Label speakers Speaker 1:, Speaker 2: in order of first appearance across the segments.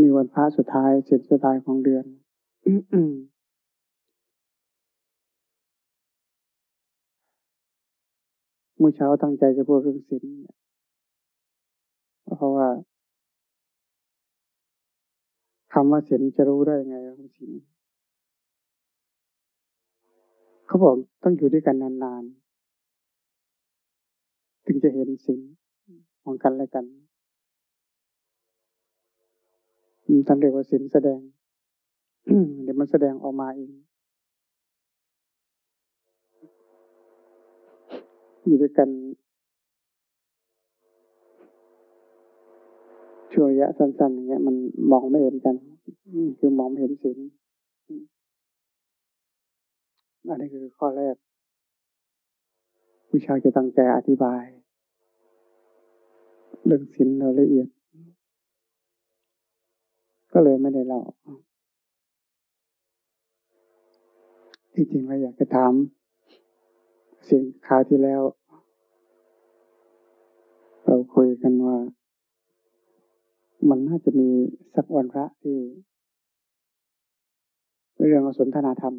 Speaker 1: มีวันพระสุดท้ายสิทสุดท้ายของเดือนเมื่อเช้าตั้งใจจะพูดเรื่องศีลเพราะว่าคำว่าศีลจะรู้ได้ยังไงว่าศีลเขาบอกต้องอยู่ด้วยกันนานๆ ถึงจะเห็นศีลของกันและกัน ท่านเรียกว่าศีลแสดง เดี๋ยวมันแสดงออกมาเองอยู่ด้วยกันช่วงระยะสั้นๆอย่างเงี้ย มันมองไม่เห็นกันคือมองไม่เห็นศีลอันนี้คือข้อแรกผู้ชายจะตั้งใจอธิบาย เรื่องศีลรายละเอียด ก็เลยไม่ได้เล่า ที่จริงเราอยากจะถามสิ่งคราวที่แล้ว เราคุยกันว่า มันน่าจะมีสักวันพระที่เรื่องสนทนาธรรม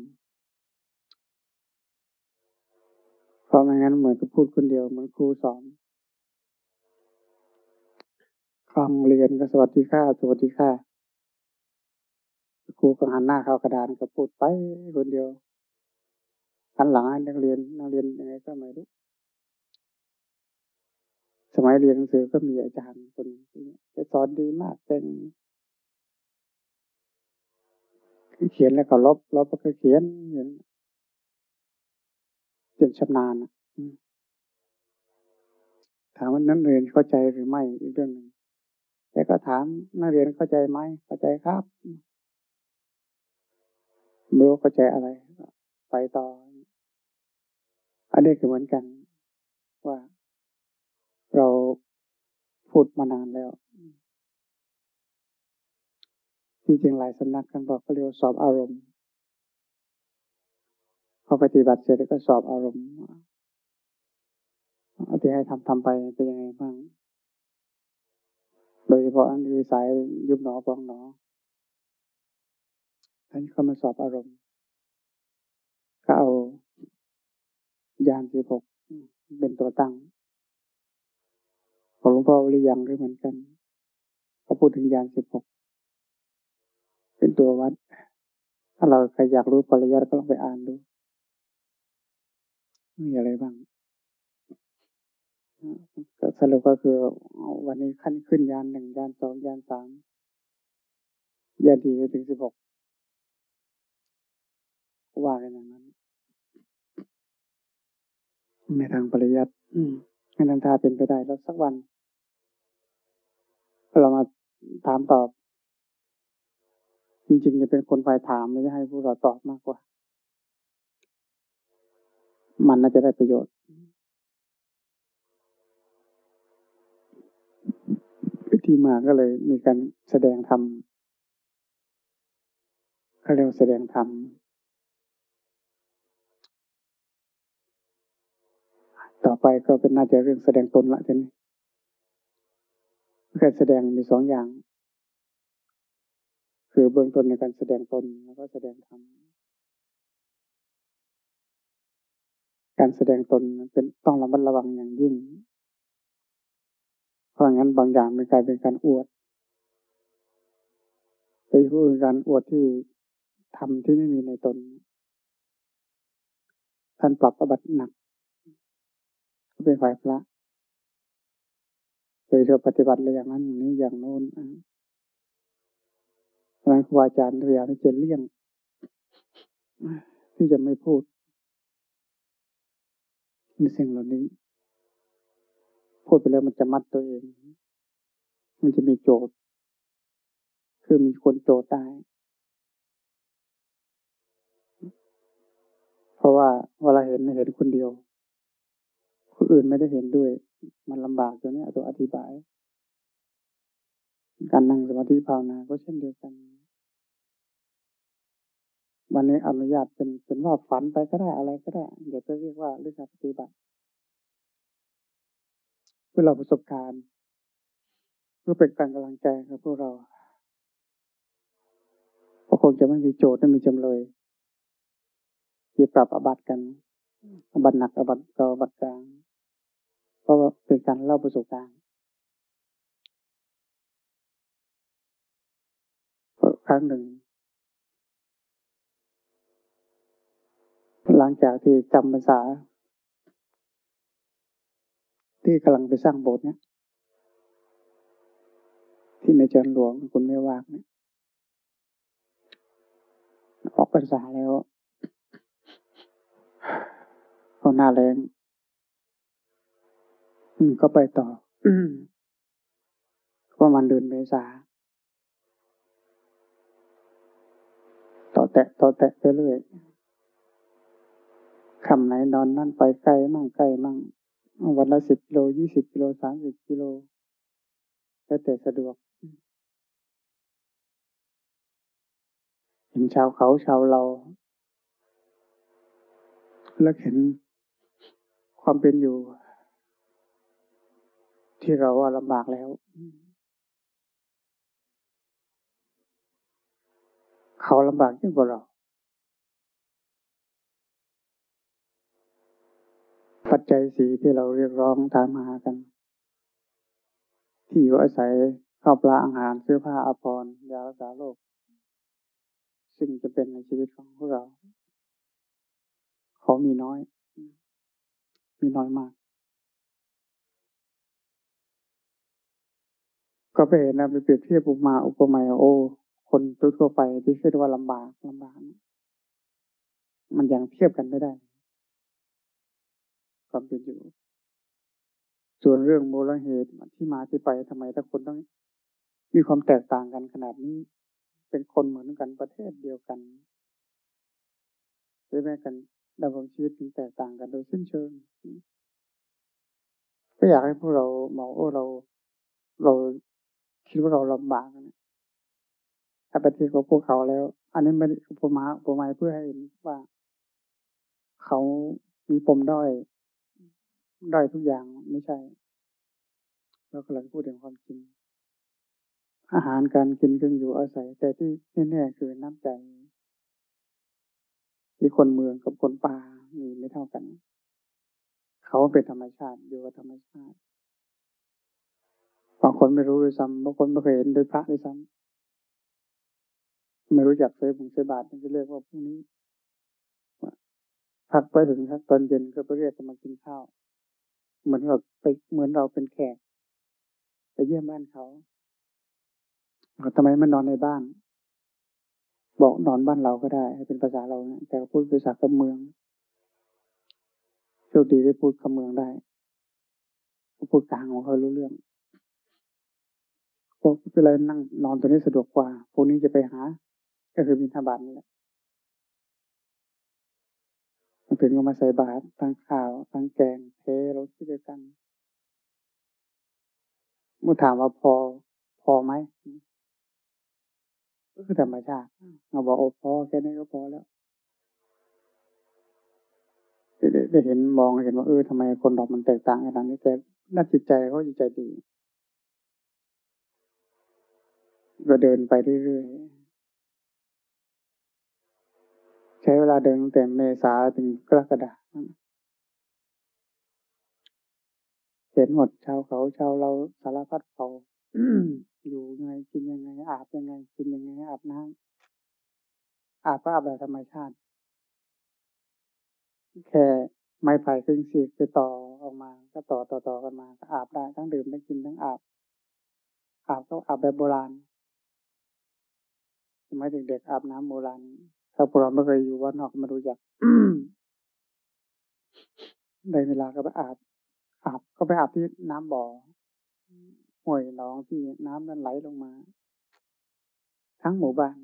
Speaker 1: เพราะไม่งั้นเหมือนกับพูดคนเดียวเหมือนครูสอนคลองเรียนก็สวัสดีค่ะ สวัสดีค่ะ ครูก็หันหน้าเข้ากระดานก็พูดไปคนเดียวหันหลังให้นักเรียนนักเรียนยังไงก็ไม่รู้สมัยเรียนหนังสือก็มีอาจารย์คนนี้จะสอนดีมากเป็นเขียนแล้วก็ลบลบแล้วก็เขียนเห็นจนชำนาญถามว่านักเรียนเข้าใจหรือไม่อีกเรื่องหนึ่งแต่ก็ถามนักเรียนเข้าใจไหมเข้าใจครับ ไม่รู้เข้าใจอะไร ไปต่อ อันนี้คือเหมือนกันว่าเราพูดมานานแล้ว ที่จริงหลายสำนักกันบอกเขาเรียกสอบอารมณ์พอปฏิบัติเสร็จก็สอบอารมณ์เอาที่ให้ทำทำไปเป็นยังไงบ้าง โดยเฉพาะอันคือสายยุบหนอฟองหนอ ท่านเขามาสอบอารมณ์ ก็เอายานสิบหกเป็นตัวตั้งของหลวงพ่อวิริยังด้วยเหมือนกันเขาพูดถึงยานสิบหกเป็นตัววัด ถ้าเราใครอยากรู้ปริยัติก็ลองไปอ่านดูมีอะไรบ้างก็สรุปก็คือวันนี้ขั้นขึ้นยานหนึ่งยานสองยานสามยานดีถึงสิบหก ว่ากันอย่างนั้น ในทางปริยัติให้นันทาเป็นไปได้แล้วสักวัน เรามาถามตอบ จริงๆจะเป็นคนฝ่ายถามไม่ใช่ให้ผู้เราตอบมากกว่า มันน่าจะได้ประโยชน์ที่มาก็เลยมีการแสดงธรรมเขาเรียกแสดงธรรม ต่อไปก็เป็นน่าจะเรื่องแสดงตนละทีนี้การแสดงมีสองอย่าง คือเบื้องต้นในการแสดงตนแล้วก็แสดงธรรมการแสดงตนเป็นต้องระมัดระวังอย่างยิ่ง เพราะงั้นบางอย่างมันกลายเป็นการอวดไปพูดการอวดที่ทำที่ไม่มีในตน ท่านปรับอบัตหนัก เป็นฝ่ายพระโดยเธอปฏิบัติอะไรอย่างนั้นอย่างนี้อย่างโน้นเพราะนั้นครูอาจารย์พยายามที่จะเลี่ยงที่จะไม่พูดในสิ่งเหล่านี้ พูดไปแล้วมันจะมัดตัวเอง มันจะมีโจทย์ คือมีคนโจทย์ได้เพราะว่าเวลาเห็นเห็นคนเดียว คนอื่นไม่ได้เห็นด้วย มันลำบากตัวนี้ตัวอธิบาย การนั่งสมาธิภาวนาก็เช่นเดียวกัน วันนี้อนุญาตเป็นเป็นว่าฝันไปก็ได้อะไรก็ได้เดี๋ยวจะเรียกว่าเรื่องการปฏิบัติ เพื่อเราประสบการณ์เพื่อเป็นการกำลังใจกับพวกเราคงจะไม่มีโจทย์ไม่มีจำเลยที่ปรับอบัตกันอบัตหนักอบัตเบาอบัตกลาง ราะว่าเป็นการเล่าประสบการณ์ครั้งหนึ่ง หลังจากที่จำภาษา ที่กำลังไปสร้างโบสถ์เนี่ยที่ในเจินหลวงคุณไม่วากเนี่ยออกพรรษาแล้วพอหน้าแรง อืมก็ไปต่อประมาณเดือนเมษาต่อแตะต่อแตะไปเรื่อยคำไหนนอนนั่นไปไกลมั่งไกลมั่งวันละสิบกิโลยี่สิบกิโลสามสิบกิโลแล้วแต่สะดวกเห็นชาวเขาชาวเรา แล้วเห็นความเป็นอยู่ ที่เราว่าลำบากแล้ว เขาลำบากยิ่งกว่าเรา ปัจจัยสีที่เราเรียกร้องตามหากัน ที่อยู่อาศัยข้าวปลาอาหารเสื้อผ้าอาภรณ์ยารักษาโรคซึ่งจะเป็นในชีวิตของพวกเรา เขามีน้อย มีน้อยมาก ก็ไปเห็นนะไปเปรียบเทียบอุปมาอุปไมยโอ คนทั่วไปที่คิดว่าลำบากลำบากมันยังเทียบกันไม่ได้ ความเป็นอยู่ ส่วนเรื่องมูลเหตุที่มาที่ไปทำไมถ้าคนต้อง มีความแตกต่างกันขนาดนี้ เป็นคนเหมือนกันประเทศเดียวกันหรือแม้กันดำรงชีวิตแตกต่างกันโดยสิ้นเชิงก็อยากให้พวกเรามองโอ้เรา เรา คิดว่าเราลำบากนะถ้าไปเทียบกับพวกเขาแล้ว อันนี้ไม่อุปมาอุปไมยเพื่อให้เห็นว่า เขามีปมด้อยด้อยทุกอย่างไม่ใช่เรากำลังพูดถึงความจริง อาหารการกินเครื่องอยู่อาศัย แต่ที่แน่ๆคือน้ำใจ ที่คนเมืองกับคนป่ามีไม่เท่ากัน เขาเป็นธรรมชาติอยู่กับธรรมชาติ คนไม่รู้ด้วยซ้ำบางคนไม่เคยเห็นโดยพระด้วยซ้ำไม่รู้จักเซบุงเซบาทมันจะเรียกว่าพรุ่งนี้พักไปถึงตอนเย็นก็ไปเรียกกันมากินข้าว เหมือนเราไปเหมือนเราเป็นแขกไปเยี่ยมบ้านเขาทำไมมันนอนในบ้าน บอกนอนบ้านเราก็ได้เป็นภาษาเราเนี่ยแต่พูดภาษาคำเมืองโชคดีได้พูดคำเมืองได้พูดกลางของเขารู้เรื่อง พวกเป็นไรนั่งนอนตัวนี้สะดวกกว่าพวกนี้จะไปหา ก็คือมินทบาทนี่แหละมาถึงก็มาใส่บาตรตั้งข้าวตั้งแกงเทเราที่เดียวกันเมื่อถามว่าพอพอไหมก็คือธรรมชาติเราบอกโอ้พอแค่นี้ก็พอแล้วได้เห็นมองเห็นว่าเออทำไมคนเรามันแตกต่างกันนี้แต่น่าจิตใจเขาจิตใจดี ก็เดินไปเรื่อยๆ ใช้เวลาเดินตั้งแต่เมษาถึงกรกฎาเห็นหมดชาวเขาชาวเราสารพัดเผาอยู่ยังไงกินยังไง อาบยังไง กินยังไง อาบน้ำอาบก็อาบแบบธรรมชาติ แค่ไม้ไผ่ครึ่งสีไปต่อออกมา ก็ต่อต่อต่อกันมาก็อาบได้ทั้งดื่มทั้งกินทั้งอาบอาบก็อาบแบบโบราณ สมัยเด็กๆอาบน้ำโบราณถ้าพวกเราไม่เคยอยู่ว่านอกมาดูจักในเวลาก็ไปอาบ อาบก็ไปอาบที่น้ำบ่อห้วยหนองที่น้ำนั้นไหลลงมา ทั้งหมู่บ้าน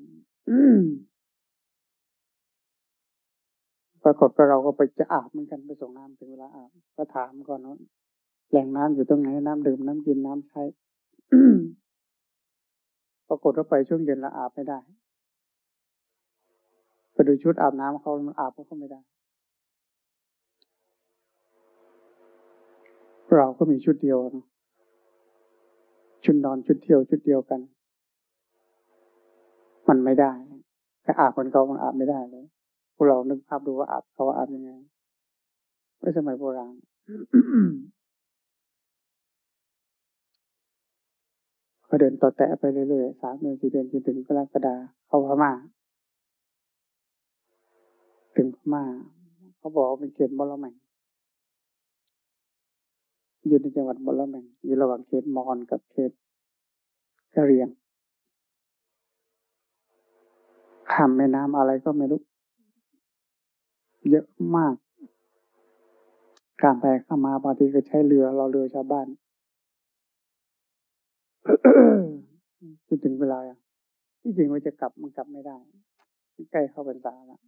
Speaker 1: ปรากฏว่าเราก็ไปจะอาบเหมือนกันไปส่งน้ำถึงเวลาอาบ ก็ถามก่อนว่าแหล่งน้ำอยู่ตรงไหนน้ำดื่มน้ำกินน้ำใช้ ปรากฏว่าไปช่วงเย็นล้วอาบไม่ได้ไปดูชุดอาบน้ำเขามันอาบก็ไม่ได้ เราก็มีชุดเดียวนะชุดนอนชุดเที่ยวชุดเดียวกัน มันไม่ได้แต่อาบคนเขามันอาบไม่ได้เลยพวกเรานึกภาพดูว่าอาบเขาอาบยังไงไม่สมัยโบราณ ก็เดินต่อแตะไปเรื่อยๆสามเดือนสี่เดือนจนถึงกรกฎาเข้าพม่า ถึงพม่า เขาบอกเป็นเขตมอลแมงอยู่ในจังหวัดมอลแมงอยู่ระหว่างเขตมอญกับเขตกะเรียงข้ามแม่น้ำอะไรก็ไม่รู้ เยอะมาก การไปข้ามาบางทีก็ใช้เรือเราเรือชาวบ้าน จนถึงเวลาที่จริงว่าจะกลับมันกลับไม่ได้ใกล้เข้าพรรษาแล้ว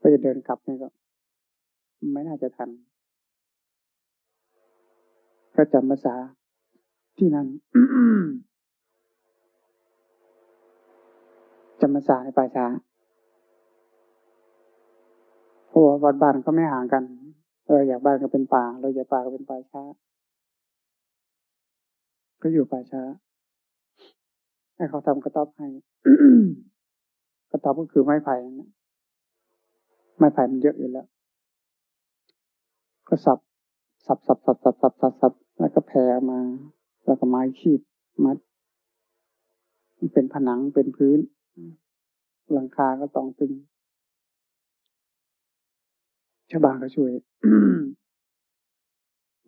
Speaker 1: ก็จะเดินกลับนี่ก็ไม่น่าจะทัน ก็จำภาษาที่นั่นจำภาษาในป่าช้าเพราะว่าวัดบ้านก็ไม่ห่างกันเราอยากบ้านก็เป็นป่า เราอยากป่าก็เป็นป่าช้า ก็อยู่ป่าช้า ให้เขาทำกระต๊อบให้ กระต๊อบก็คือไม้ไผ่นะไม้ไผ่มันเยอะอยู่แล้ว ก็สับ สับสับสับสับสับสับสับแล้วก็แผ่มา แล้วก็ไม้ขีดมัด มันเป็นผนังเป็นพื้น หลังคาก็ต้องตึงชาวบ้านก็ช่วย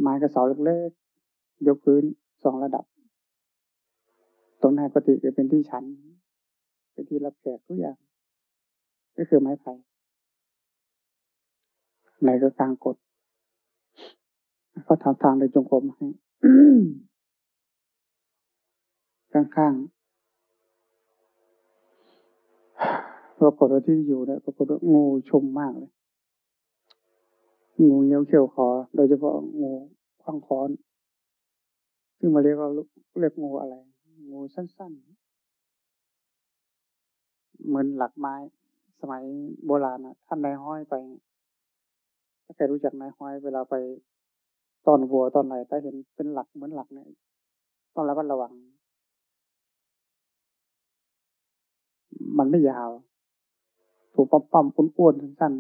Speaker 1: ไม้กระเสาเล็กๆยกพื้น สองระดับ ตรงหน้าปฏิก็เป็นที่ชั้น เป็นที่รับแขกทุกอย่าง ก็คือไม้ไผ่ไหนก็กลางกดเขาทำทางในจงกรมให้ข้างๆปรากฏว่าที่อยู่เนี่ยปรากฏว่างูชมมากเลย งูเงี้ยวเขี้ยวคอโดยเฉพาะงูขวางคอน ซึ่งมาเรียกว่าเรียกงูอะไร งูสั้นๆ เหมือนหลักไม้ สมัยโบราณนะท่านนายห้อยไปถ้าใครรู้จักนายห้อยเวลาไปตอนวัวตอนไหนถ้าเห็นเป็นหลักเหมือนหลักเนี่ยต้องระมัดระวัง มันไม่ยาว ถูกปั๊มปั๊มอ้วนๆสั้น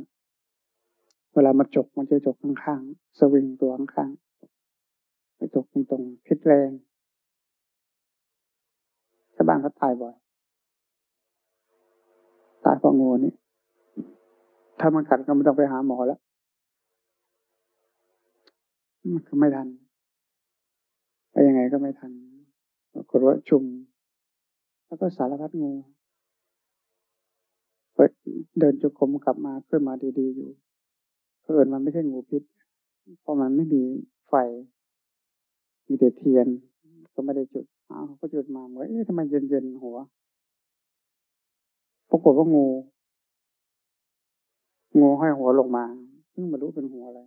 Speaker 1: ๆเวลามันจกมันจะจกข้างๆสวิงตัวข้างๆ ไปจกตรงๆพิษแรงชาวบ้านเขาตายบ่อย ตายเพราะงูนี่ ถ้ามันกัดก็ไม่ต้องไปหาหมอแล้ว มันก็ไม่ทัน ไปยังไงก็ไม่ทันปรว่าชุม แล้วก็สารพัดงูเดินจุกมกลับมาขึ้นมาดีๆอยู่เพื่อนมันไม่ใช่งูพิษ เพราะมันไม่มีไฟ มีแต่เทียน ก็ไม่ได้จุดอ้าวก็จุดมาเหมือนเอ๊ะทำไมเย็นๆหัวปรากฏว่างู งูห้อยหัวลงมาซึ่งไม่รู้เป็นหัวอะไร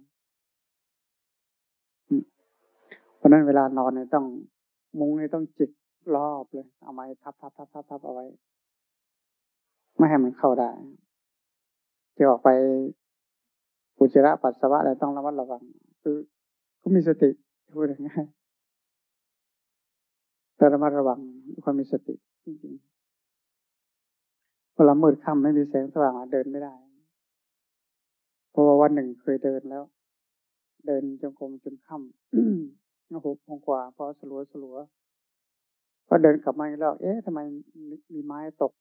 Speaker 1: ราะนั้นเวลานอนเนี่ยต้องมุ้งเนี่ยต้องจิกรอบเลย เอาไม้ทับทับทับทับทับเอาไว้ ไม่ให้มันเข้าได้จะออกไปปุจระปัสสาวะอะไรต้องระมัดระวัง คือเขามีสติพูดง่าย แต่ระมัดระวังความมีสติจริงๆเวลามืดค่ำไม่มีแสงสว่างเดินไม่ได้ เพราะว่าวันหนึ่งเคยเดินแล้ว เดินจงกรมจนค่ำหกโมงกว่าพอสลัวสลัวพอเดินกลับมาแล้ว เอ๊ะทำไมมีไม้ตก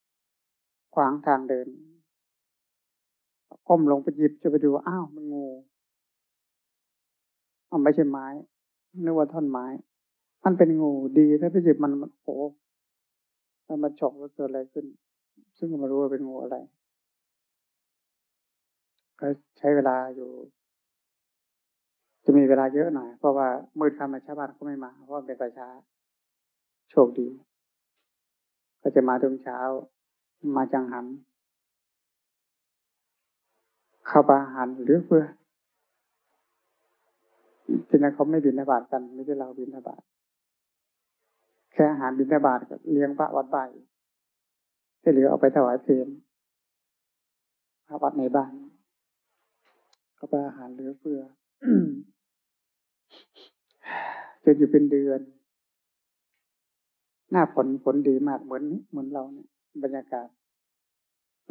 Speaker 1: ขวางทางเดินก้มลงไปหยิบจะไปดูอ้าวมันงูมันไม่ใช่ไม้นึกว่าท่อนไม้ มันเป็นงูดีถ้าไปหยิบมันโอ้มันมาฉกแล้วเกิดอะไรขึ้น ซึ่งไม่รู้ว่าเป็นงูอะไรก็ใช้เวลาอยู่ จะมีเวลาเยอะหน่อย เพราะว่ามืดค่ำชาวบ้านก็ไม่มา เพราะเป็นประชาโชคดี ก็จะมาตรงเช้า มาจังหันเข้าปาหันหรือเพื่อที่นั้นเขาไม่บินทบาทกัน ไม่ใช่เราบินทบาท แค่อาหารบินทบาทกับเลี้ยงพระวัดใบที่เหลือเอาไปถวายเพลพระวัดในบ้าน ก็ไปอาหารเหลือเฟือจนอยู่เป็นเดือน หน้าฝนฝนดีมากเหมือนเหมือนเราเนี่ยบรรยากาศ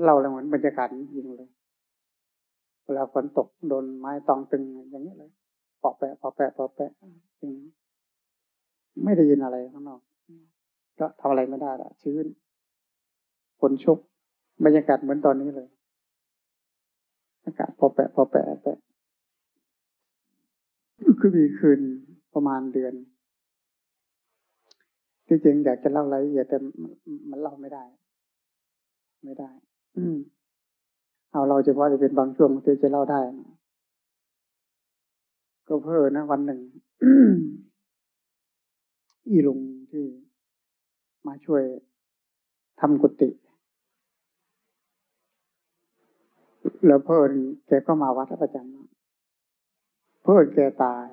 Speaker 1: เล่าแล้วเหมือนบรรยากาศจริงเลย เวลาฝนตกโดนไม้ตองตึงอย่างนี้เลยปอแปะปอแปะปอแปะจริงไม่ได้ยินอะไรข้างนอก ก็ทำอะไรไม่ได้ละชื้นฝนชุบบรรยากาศเหมือนตอนนี้เลย อากาศพอแปะพอแปะแปะคือมีคืนประมาณเดือนที่จริงอยากจะเล่ารายละเอียดแต่มันเล่าไม่ได้ ไม่ได้ อืมเอาเราเฉพาะจะเป็นบางช่วงที่จะเล่าได้ก็เพื่อนะวันหนึ่งอีลุงที่ มาช่วยทำกุฏิแล้วเพื่อนแกก็มาวัดประจำเพื่อนแกตาย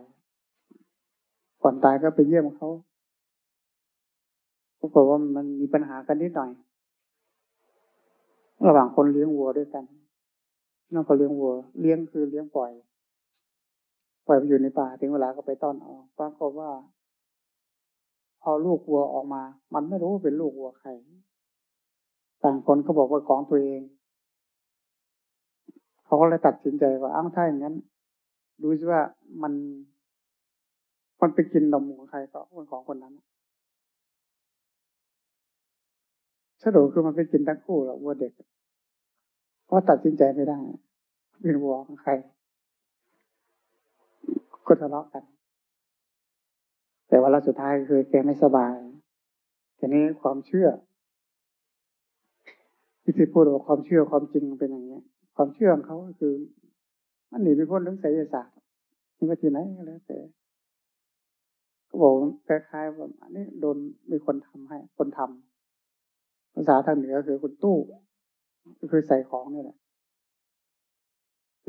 Speaker 1: ก่อนตายก็ไปเยี่ยมเขาปรากฏว่ามันมีปัญหากันนิดหน่อย ระหว่างคนเลี้ยงวัวด้วยกันน้องก็เลี้ยงวัว เลี้ยงคือเลี้ยงปล่อย ปล่อยไปอยู่ในป่าถึงเวลาก็ไปต้อนออกปรากฏว่า พอลูกวัวออกมา มันไม่รู้ว่าเป็นลูกวัวใคร ต่างคนเขาบอกว่าของตัวเอง เขาก็เลยตัดสินใจว่าอ้างถ้าอย่างนั้น ดูซิว่ามัน มันไปกินนมของใครก็คนของคนนั้นสรุปคือมันไปกินทั้งคู่แล้ววัวเด็ก เพราะตัดสินใจไม่ได้เป็นวัวของใครก็ทะเลาะกัน แต่ว่าเราสุดท้ายคือแกไม่สบายทีนี้ความเชื่อที่ที่พูดว่าความเชื่อความจริงเป็นอย่างนี้ความเชื่อของเขาก็คือ มันหนีไปพ้นเรื่องไสยศาสตร์นี่ว่าที่ไหนก็แล้วแต่ก็บอกคล้ายๆว่าอันนี้โดนมีคนทำให้ คนทำภาษาทางเหนือคือคนตู้ ก็คือใส่ของนี่แหละ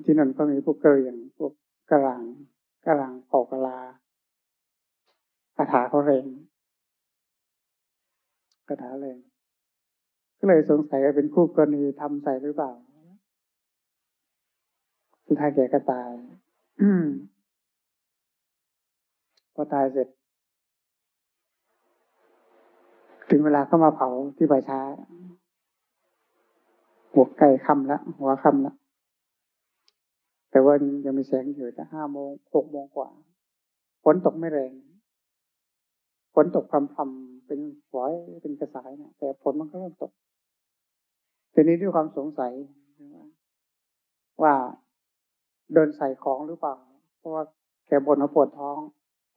Speaker 1: ที่นั่นก็มีพวกกระเรียงพวกกระลังกระลังปอกกะลา คาถาเขาเรงคาถาเรง ก็เลยสงสัยว่าเป็นคู่กรณีทำใส่หรือเปล่า สุดท้ายแกก็ตายพอตายเสร็จ ถึงเวลาก็มาเผาที่ป่าช้า หัวไก่คำแล้วหัวคำแล้วแต่ว่ายังมีแสงอยู่แต่ห้าโมงหกโมงกว่าฝนตกไม่แรง นตกพรำๆเป็นฝอยเป็นกระสายนะแต่ฝนมันก็เริ่มตกทีนี้ด้วยความสงสัยว่าเดินใส่ของหรือเปล่า เพราะว่าแกบ่นว่าปวดท้อง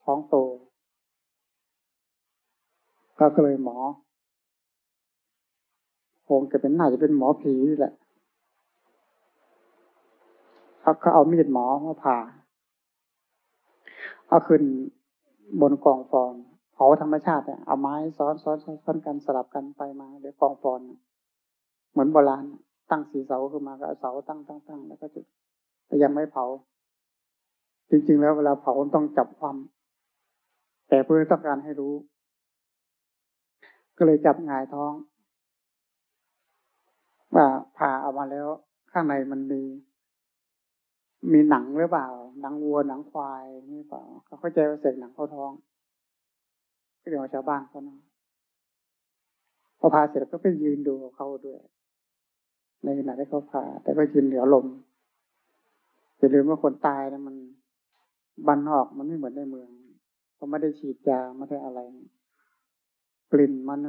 Speaker 1: ท้องโต ก็เลยหมอคงจะเป็นน่าจะเป็นหมอผีแหละเขาเขาเอามีดหมอมาผ่า เอาขึ้นบนกองฟอนเผาธรรมชาติเอาไม้ซ้อนซ้อนซ้อนกันสลับกันไปมาเดี๋ยวกองฟอนเหมือนโบราณตั้งสีเสาขึ้นมาก็เอาเสาตั้งตั้งตั้งแล้วก็จุดแต่ยังไม่เผา จริงๆแล้วเวลาเผาต้องจับความ แต่เพื่อต้องการให้รู้ ก็เลยจับงายท้อง ว่าผ่าออกมาแล้ว ข้างในมันมีมีหนังหรือเปล่า หนังวัวหนังควายนี่เปล่าเขาเข้าใจว่าเสกหนังเข้าท้อง ก็เดี๋ยวชาวบ้านเขานะพอพาเสร็จก็ไปยืนดูเขาด้วย ในขณะที่เขาพา แต่ก็ยืนเหลียวลมอย่าลืมว่าคนตายนะมันบันออกมันไม่เหมือนในเมืองเขาไม่ได้ฉีดยาไม่ได้อะไร กลิ่นมัน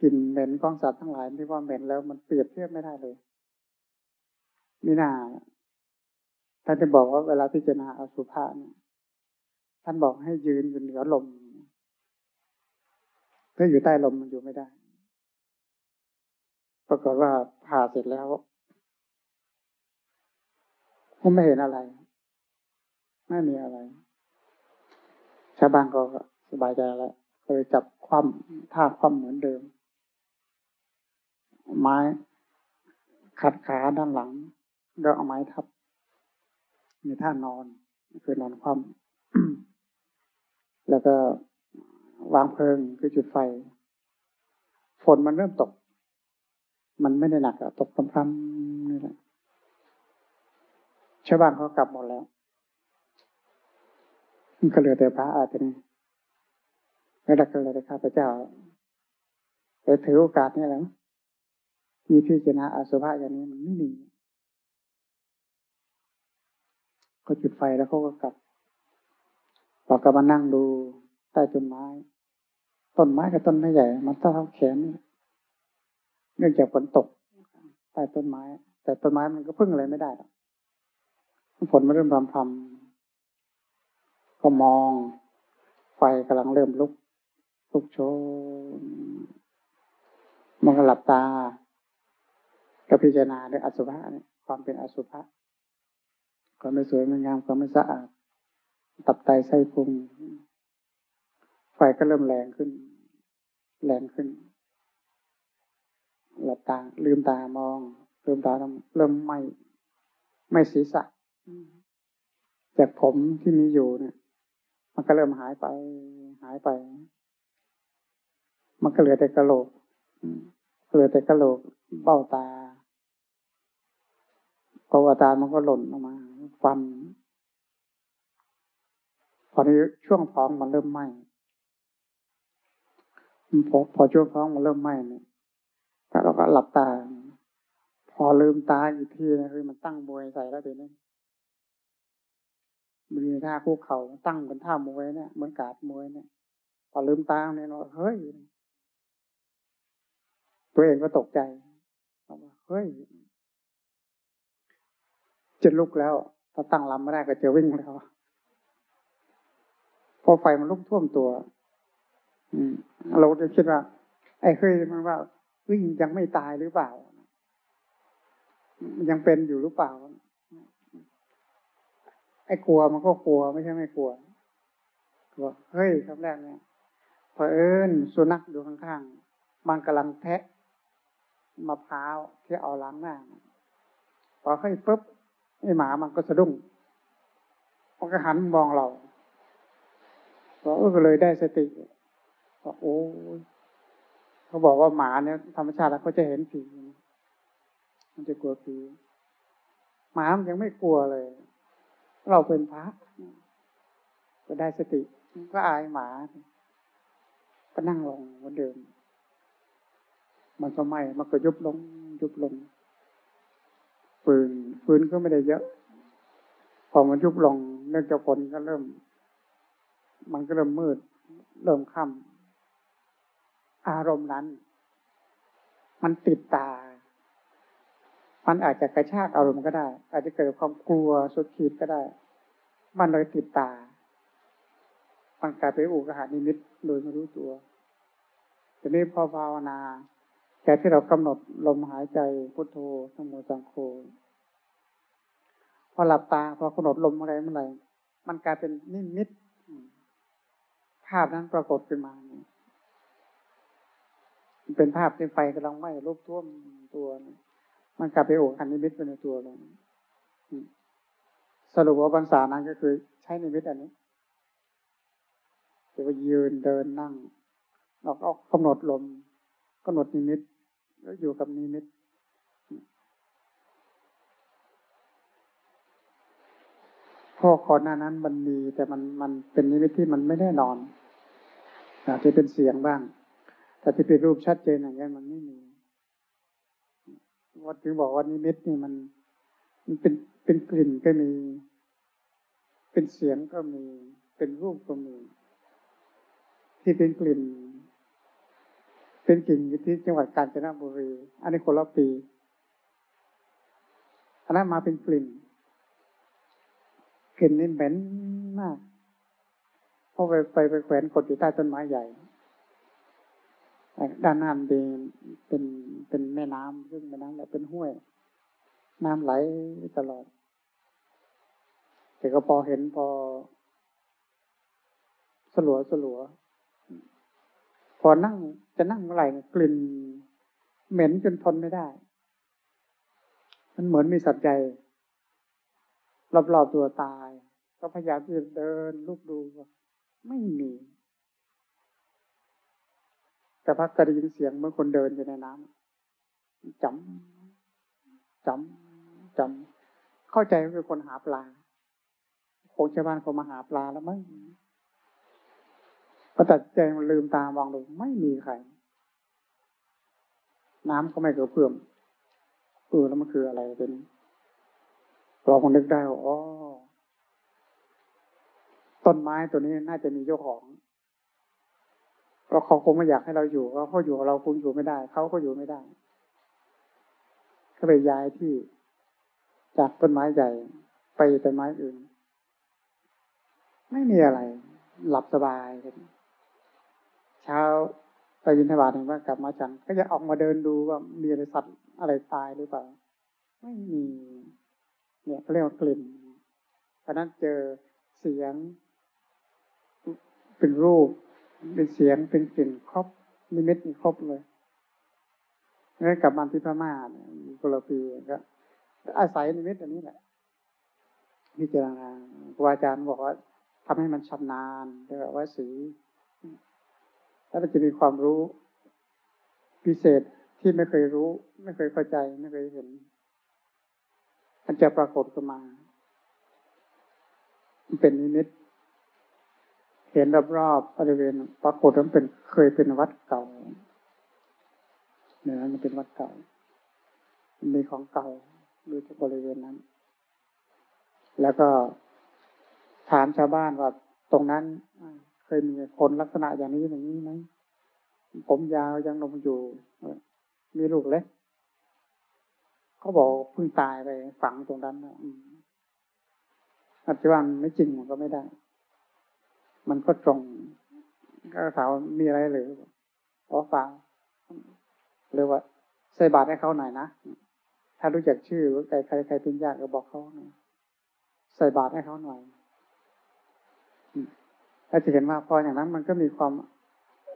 Speaker 1: กลิ่นเหม็นกองสัตว์ทั้งหลายที่ว่าเหม็นแล้วมันเปรียบเทียบไม่ได้เลยมีนาท่านจะบอกว่าเวลาพิจารณาอสุภะเนี่ย ท่านบอกให้ยืนอยู่เหนือลมถ้าอยู่ใต้ลมมันอยู่ไม่ได้ ปรากฏว่าผ่าเสร็จแล้วก็ไม่เห็นอะไร ไม่มีอะไร ชาวบ้านก็สบายใจแล้วเคยจับคว่ำท่าคว่ำเหมือนเดิม ไม้ขัดขาด้านหลังแล้วเอาไม้ทับ มีท่านอน คือนอนคว่ำ แล้วก็วางเพลิงคือจุดไฟ ฝนมันเริ่มตก มันไม่ได้หนักอะตกพรำๆนี่แหละชาวบ้านเขากลับหมดแล้วก็เหลือแต่พระอาจารย์แล้วก็เลยข้าพเจ้าไปแต่ถือโอกาสนี่แหละที่พิจารณาอสุภะอย่างนี้มันไม่มีก็จุดไฟแล้วเขาก็กลับ เราก็มานั่งดูใต้ต้นไม้ ต้นไม้กับต้นไม่ใหญ่ มันเท่าแขน เนื่องจากฝนตกใต้ต้นไม้ แต่ต้นไม้มันก็พึ่งอะไรไม่ได้ฝนมันเริ่มรำพำก็มอง ไฟกำลังเริ่มลุก ลุกโชนมันก็หลับตา ก็พิจารณาด้วยอสุภะเนี่ยความเป็นอสุภะความไม่สวยไม่งามความไม่สะอาด ตับไตไส้พุงไฟก็เริ่มแรงขึ้น แรงขึ้น หลับตา ลืมตามอง ลืมตาเริ่มไม่ไม่ศีรษะจากผมที่มีอยู่เนี่ย มันก็เริ่มหายไป หายไป มันก็เหลือแต่กระโหลกเหลือแต่กระโหลก เบ้าตาพอวตามันก็หล่นออกมา ฟัน อนี้ช่วงท้องมันเริ่มไหม้พอพอช่วงท้องมันเริ่มไหม้เนี่ยเราก็หลับตา พอลืมตาอีกทีนะคือมันตั้งมวยใส่แล้วทีนี้มีท่าคุกเข่าตั้งเป็นท่ามวยเนี่ยเหมือนกาดมวยเนี่ย พอลืมตาเนี่ยเราเฮ้ย ตัวเองก็ตกใจเฮ้ยจะลุกแล้ว ถ้าตั้งลำไม่ได้ก็จะวิ่งแล้ว พอไฟมันลุกท่วมตัว อืม เราจะคิดว่า ไอ้เฮ้ยมันว่าวิ่งยังไม่ตายหรือเปล่ามันยังเป็นอยู่หรือเปล่า ไอ้กลัวมันก็กลัวไม่ใช่ไม่กลัวกลัวเฮ้ยครับแรกเนี่ยพอเอิญสุนัขอยู่ข้างๆมันกำลังแทะมะพร้าวที่เอาล้างหน้าพอเฮ้ยปุ๊บไอ้หมามันก็สะดุ้งมันก็หันมองเรา ก็เลยได้สติว่าโอ้เขาบอกว่าหมาเนี่ยธรรมชาติแล้วเขาจะเห็นผีมันจะกลัวผีหมามันยังไม่กลัวเลย เราเป็นพระก็ได้สติ ก็อายหมา ก็นั่งลงเหมือนเดิม มันก็ไม่มันก็ยุบลง ยุบลงฟืนฟืนก็ไม่ได้เยอะ พอมันยุบลงเนื่องจากฝนก็เริ่ม มันก็เริ่มมืด เริ่มค่ำอารมณ์นั้น มันติดตา มันอาจจะกระชากอารมณ์ก็ได้ อาจจะเกิดความกลัวสุดขีดก็ได้ มันเลยติดตา มันกลายเป็นอุกหานิมิตโดยไม่รู้ตัวทีนี้พอภาวนาแต่ที่เรากำหนดลมหายใจพุทโธสมุสังโฆพอหลับตาพอกำหนดลมอะไรเมื่อไหร่มันกลายเป็นนิมิต ภาพนั้นปรากฏขึ้นมาเป็นภาพที่ไฟกำลังไหม้ลุกท่วมตัวมันกลายเป็นโอคันนิมิตไปในตัวเลยสรุปว่าภาษานั้นก็คือ ใช้นิมิตอันนี้จะไปยืนเดินนั่งเราก็กำหนดลมกำหนดนิมิต แล้วอยู่กับนิมิตพ่อก่อนหน้านั้นมันมีแต่มันมันเป็นนิมิตที่มันไม่แน่นอน อาจจะเป็นเสียงบ้าง แต่ที่เป็นรูปชัดเจนอย่างนี้มันไม่มีวัดถึงบอกว่านิมิตนี่มัน มันเป็นเป็นกลิ่นก็มี เป็นเสียงก็มี เป็นรูปก็มี ที่เป็นกลิ่น เป็นกิ่งอยู่ที่จังหวัดกาญจนบุรี อันนี้คนละปีอันนั้นมาเป็นกลิ่นกลิ่นนี่เหม็นมาก เพราะไปไปไปแขวนกดอยู่ใต้ต้นไม้ใหญ่ ด้านหน้ำดีเป็นเป็นแม่น้ำซึ่งแม่น้ำแล้วเป็นห้วย น้ำไหลตลอด แต่ก็พอเห็นพอ สลัวสลัว พอนั่งจะนั่งเมื่อไหร่กลิ่น เหม็นจนทนไม่ได้ มันเหมือนมีสัตว์ใจรอบๆตัวตาย ก็พยายามที่จะเดินลูกดู ไม่มีแต่พักกระดินเสียงเมื่อคนเดินอยู่ในน้ำจำจำจำเข้าใจว่าเป็นคนหาปลาคงชาวบ้านเขามาหาปลาแล้วมั้งพอตัดใจมันลืมตามองดูไม่มีใคร น้ำก็ไม่เกระเพื่อมเออแล้วมันคืออะไรเป็นเราคงนึกได้ว่าอ๋อ ต้นไม้ตัวนี้น่าจะมีเจ้าของเพราะเขาคงไม่อยากให้เราอยู่เพราะเขาอยู่เราคงอยู่ไม่ได้ เขาก็อยู่ไม่ได้ ก็ไปย้ายที่จากต้นไม้ใหญ่ไปต้นไม้อื่น ไม่มีอะไร หลับสบายเช้าไปยินทบาทเห็นว่ากลับมาฉัน ก็จะออกมาเดินดูว่ามีอะไรสัตว์อะไรตายหรือเปล่า ไม่มี เนี่ยเขาเรียกว่ากลิ่นเพราะนั้นเจอเสียง เป็นรูป เป็นเสียงเป็นกลิ่นครบนิมิตครบเลยงั้นกลับมาที่พม่าเนี่ยกุลปีก็อาศัยนิมิตอันนี้แหละพิจารณาครูอาจารย์บอกว่าทำให้มันชำนาญเรียกว่าสีแล้วมันจะมีความรู้พิเศษที่ไม่เคยรู้ ไม่เคยเข้าใจไม่เคยเห็นมันจะปรากฏขึ้นมา มันเป็นนิมิต เห็นรอบๆบริเวณปรากฏมันเป็นเคยเป็นวัดเก่าเนี่ยมันเป็นวัดเก่า มีของเก่าอยู่ที่บริเวณนั้น แล้วก็ถามชาวบ้านว่าตรงนั้นเคยมีคนลักษณะอย่างนี้อย่างนี้ไหมผมยาวยังนมอยู่ มีลูกเล็กเขาบอกเพิ่งตายไปฝังตรงนั้นนะอาจจะว่าไม่จริงมันก็ไม่ได้ มันก็ตรงก็ถามมีอะไรหรือขอฟังเรียกว่าใส่บาตรให้เขาหน่อยนะถ้ารู้จักชื่อใครใครใครเป็นญาติก็บอกเขาหน่อยใส่บาตรให้เขาหน่อยถ้าจะเห็นว่าพออย่างนั้นมันก็มีความ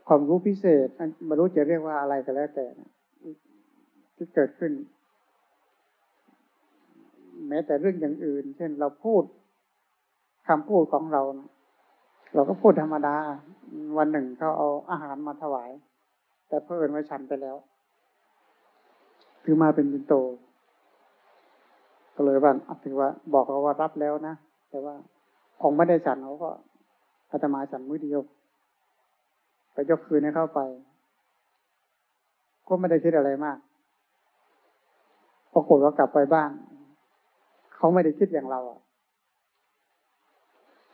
Speaker 1: ความรู้พิเศษไม่รู้จะเรียกว่าอะไรก็แล้วแต่ที่เกิดขึ้น แม้แต่เรื่องอย่างอื่น เช่น เราพูดคำพูดของเรา เราก็พูดธรรมดา วันหนึ่งเขาเอาอาหารมาถวาย แต่เพิ่อนไว้ฉันไปแล้วคือมาเป็นบินโต ก็เลยว่าถือว่า บอกเขาว่ารับแล้วนะแต่ว่าองไม่ได้ฉันเขาก็อาตมาฉันมือเดียวไปยกคืนให้เข้าไป ก็ไม่ได้คิดอะไรมากพอกฏว่ากลับไปบ้านเขาไม่ได้คิดอย่างเราอะ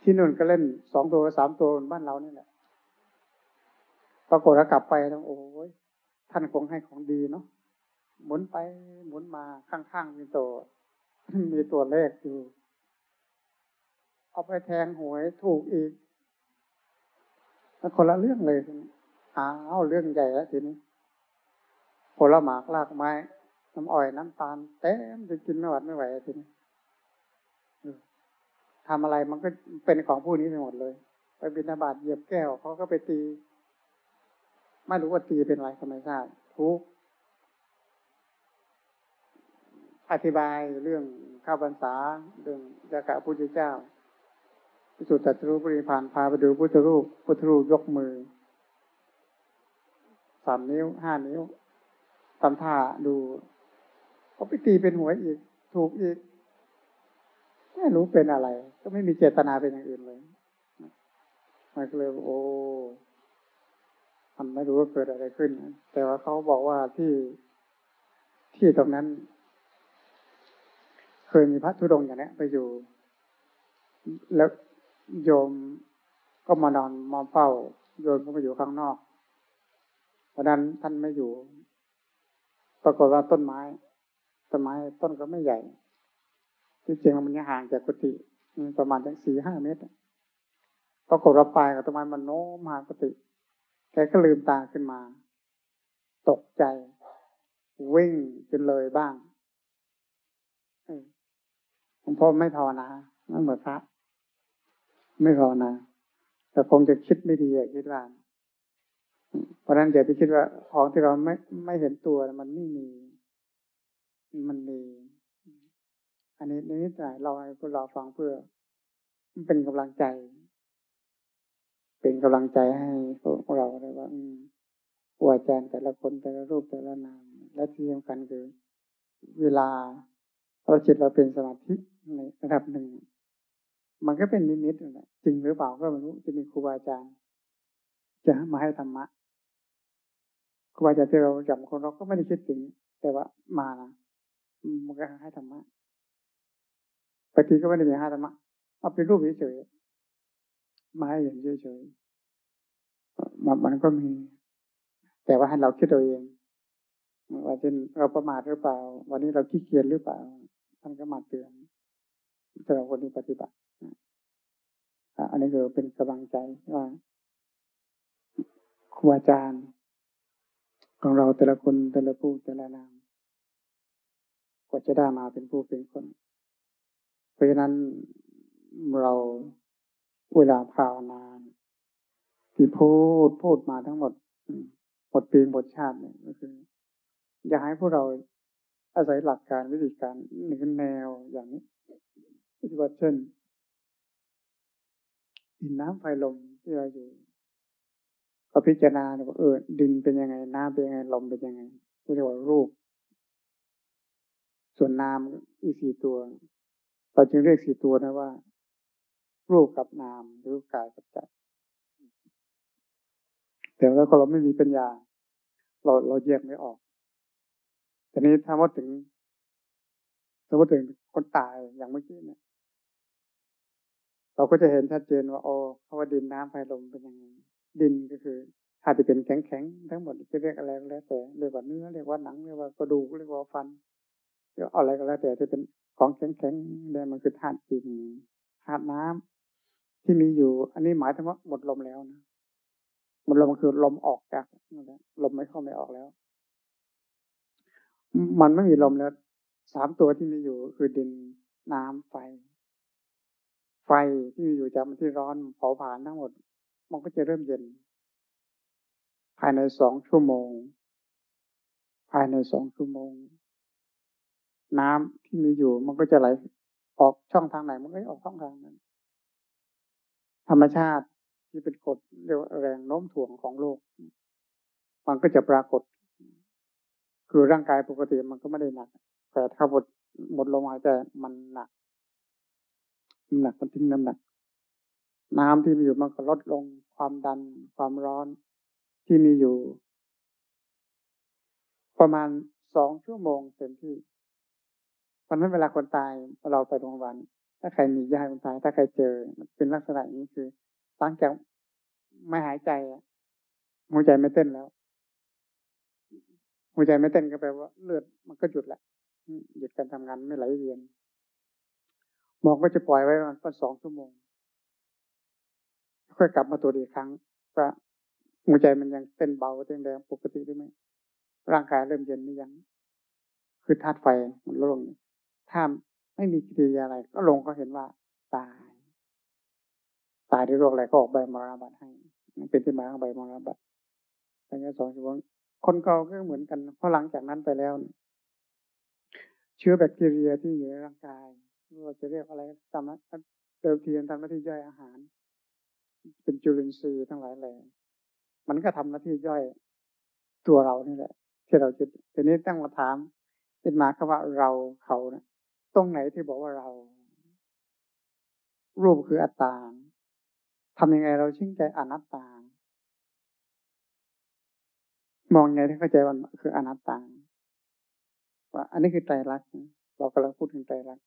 Speaker 1: ที่นู่นก็เล่นสองตัวสามตัวบ้านเรานี่แหละปรากฏว่ากลับไปแล้วโอ้ยท่านคงให้ของดีเนาะหมุนไปหมุนมาข้างๆมีตัวมีตัวเลขอยู่เอาไปแทงหวยถูกอีกมันคนละเรื่องเลยอ้าวเรื่องใหญ่แล้วทีนี้ผลหมากลากไม้น้ำอ้อยน้ำตาลเต็มจะกินไม่หวัดไม่ไหวทีนี้ ทำอะไรมันก็เป็นของผู้นี้ไปหมดเลย ไปบินาบาตเหยียบแก้วเขาก็ไปตี ไม่รู้ว่าตีเป็นอะไรทำไมทราบทุกอธิบายเรื่องข้าวพรรษาเรื่องยากาพุทธเจ้าพิสุทธิ์ตัตรู้ปริพานพาไปดูพุทธรูปพุทธรูปยกมือสามนิ้วห้านิ้วทำท่าดูเขาไปตีเป็นหัวอีก ถูกอีก ไม่รู้เป็นอะไร ก็ไม่มีเจตนาเป็นอย่างอื่นเลยมันก็เลยโอ้มันไม่รู้ว่าเกิดอะไรขึ้น แต่ว่าเขาบอกว่าที่ที่ตรงนั้น เคยมีพระธุดงค์อย่างนี้ไปอยู่ แล้วโยมก็มานอนมาเฝ้า โยมก็มาอยู่ข้างนอกเพราะนั้นท่านไม่อยู่ ปรากฏว่าต้นไม้ ต้นไม้ต้นก็ไม่ใหญ่ ที่จริงมันยังห่างจากกุฏิประมาณสี่ห้าเมตรปรากฏว่าปลายกับต้นไม้มันโน้มหากุฏิแกก็ลืมตาขึ้นมา ตกใจ วิ่งจนเลยบ้างหลวงพ่อไม่ภาวนาไม่เหมือนพระ ไม่ภาวนา แต่คงจะคิดไม่ดีคิดว่าเพราะนั้นอย่าไปคิดว่าของที่เราไม่ไม่เห็นตัวมันไม่มี มันมี อันนี้นิดหน่อยเราให้พวกเราฟังเพื่อเป็นกำลังใจ เป็นกำลังใจให้พวกเราเลยว่าครูอาจารย์แต่ละคนแต่ละรูปแต่ละนาม และที่สำคัญคือ เวลาเราจิตเราเป็นสมาธิในระดับหนึ่ง มันก็เป็นนิมิตแหละจริงหรือเปล่าก็ไม่รู้จะมีครูบาอาจารย์ จะมาให้ธรรมะครูบาอาจารย์ที่เราจำคนเราก็ไม่ได้คิดถึง แต่ว่ามานะมันก็ให้ธรรมะ บางทีก็ไม่ได้มีห้าธรรมะมาเป็นรูปเฉยๆมาให้เห็นเฉยๆมันก็มี แต่ว่าให้เราคิดตัวเองว่าเช่นเราประมาทหรือเปล่า วันนี้เราขี้เกียจหรือเปล่าท่านก็มาเตือนสำหรับคนที่ปฏิบัติอันนี้คือเป็นกำลังใจว่าครูอาจารย์ ของเราแต่ละคนแต่ละผู้แต่ละนามกว่าจะได้มาเป็นผู้เป็นคน เพราะฉะนั้นเราเวลาภาวนานที่พูดพูดมาทั้งหมดหมดปีหมดชาติเนี่ยก็คืออยากให้พวกเราอาศัยหลักการวิธีการหนึ่งแนวอย่างนี้ปฏิบัติเช่นดินน้ำไฟลมที่เราอยู่ก็พิจารณาว่าเออดินเป็นยังไงน้ำเป็นยังไงลมเป็นยังไงที่เรียกว่ารูป ส่วนนามอีสี่ตัว เราจึงเรียกสี่ตัวนะว่า รูปกับนามหรือกายกับใจแต่แล้วก็เราไม่มีปัญญา เราเราแยกไม่ออกทีนี้ถ้าว่าถึงสมมติถึงคนตายอย่างเมื่อกี้เนี่ย เราก็จะเห็นชัดเจนว่าโอ้คำว่าดินน้ำไฟลมเป็นยังไงดินก็คือถ้าที่เป็นแข็งแข็งทั้งหมดจะเรียกอะไรก็แล้วแต่เรียกว่าเนื้อเรียกว่าหนังเรียกว่ากระดูกเรียกว่าฟันเรียกอะไรก็แล้วแต่ที่เป็น ของแข็งแข็งเนี่ยมันคือธาตุดินธาตุน้ำที่มีอยู่ อันนี้หมายถึงว่าหมดลมแล้วนะหมดลมคือลมออกจากลมไม่เข้าไม่ออกแล้ว มันไม่มีลมแล้วสามตัวที่มีอยู่คือดินน้ำไฟ ไฟที่มีอยู่จากมันที่ร้อนเผาผลาญทั้งหมด มันก็จะเริ่มเย็น ภายในสองชั่วโมง ภายในสองชั่วโมง น้ำที่มีอยู่ มันก็จะไหลออกช่องทางไหน มันก็ออกช่องทางนั้น ธรรมชาติที่เป็นกฎเรียกว่าแรงโน้มถ่วงของโลก มันก็จะปรากฏ คือร่างกายปกติมันก็ไม่ได้หนัก แต่ถ้าหมดหมดลมหายใจมันหนักน้ำหนักมันทิ้งน้ำหนัก น้ำที่มีอยู่มันก็ลดลงความดันความร้อนที่มีอยู่ ประมาณสองชั่วโมงเต็มที่ เพราะนั้นเวลาคนตายเราไปโรงพยาบาลถ้าใครมีญาติคนตาย ถ้าใครเจอเป็นลักษณะนี้คือตั้งจากไม่หายใจหัวใจไม่เต้นแล้วหัวใจไม่เต้นก็แปลว่าเลือดมันก็หยุดแหละหยุดการทำงานไม่ไหลเวียนหมอก็จะปล่อยไว้ประมาณสองชั่วโมงค่อยกลับมาตรวจอีกครั้งว่าหัวใจมันยังเต้นเบาเต้นแรงปกติหรือไม่ร่างกายเริ่มเย็นหรือยัง คือธาตุไฟมันลง ถ้าไม่มีกิริยาอะไร ก็ลงก็เห็นว่า ตาย ตายด้วยโรคอะไรก็ออกใบมรณบัตให้เป็นที่มาของใบมรณบัตแั้งสองชั่วโมงคนเก่าก็เหมือนกันเพราะหลังจากนั้นไปแล้ว เชื้อแบคทีเรียที่อยู่ในร่างกายเราจะเรียกอะไรตามเดิมทียนทำหน้าที่ย่อยอาหาร เป็นจุลินทรีย์ทั้งหลายแหล่มันก็ทำหน้าที่ย่อยตัวเรานี่แหละ ที่เราจุดทีนี้ตั้งมาถาม เป็นมาคำว่าเราเขานะ ตรงไหนที่บอกว่าเรา รูปคืออัตตาทำยังไงเราชื่นใจอนัตตามองไงที่เข้าใจว่าคืออนัตตาว่า อันนี้คือใจรักเรากำลังพูดถึงใจรัก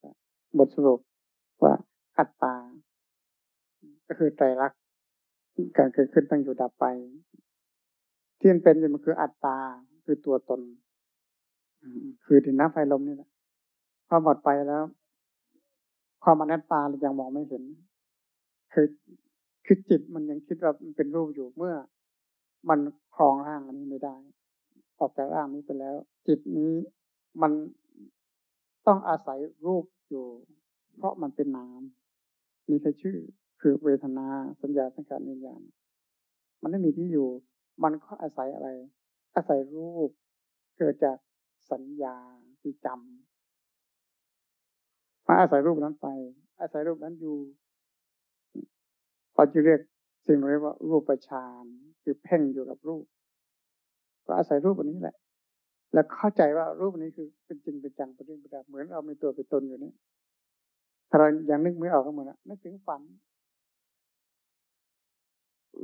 Speaker 1: บทสรุปว่าอัตตา ก็คือใจรักการเกิดขึ้นตั้งอยู่ดับไป ที่มันเป็นอยู่มันคืออัตตาคือตัวตน คือดินน้ำไฟลมนี่แหละ พอหมดไปแล้ว ความอนัตตาเรายังมองไม่เห็น คือคือจิตมันยังคิดว่ามันเป็นรูปอยู่เมื่อ มันครองร่างอันนี้ไม่ได้ ออกจากร่างนี้ไปแล้ว จิตนี้มันต้องอาศัยรูปอยู่ เพราะมันเป็นนามมีแค่ชื่อคือเวทนาสัญญาสังขารวิญญาณมันไม่มีที่อยู่ มันก็อาศัยอะไร อาศัยรูป เกิดจากสัญญาที่จำ มาอาศัยรูปนั้นไป อาศัยรูปนั้นอยู่เราจะเรียกสิ่งเรียกว่ารูปประชานคือเพ่งอยู่กับรูป ก็อาศัยรูปอันนี้แหละ แล้วเข้าใจว่ารูปนี้คือเป็นจริงเป็นจังเป็นเรื่องประดับเหมือนเรามีตัวเป็นตนอยู่นี่ถ้าเรายังนึกไม่ออกก็เหมือนนึกถึงฝัน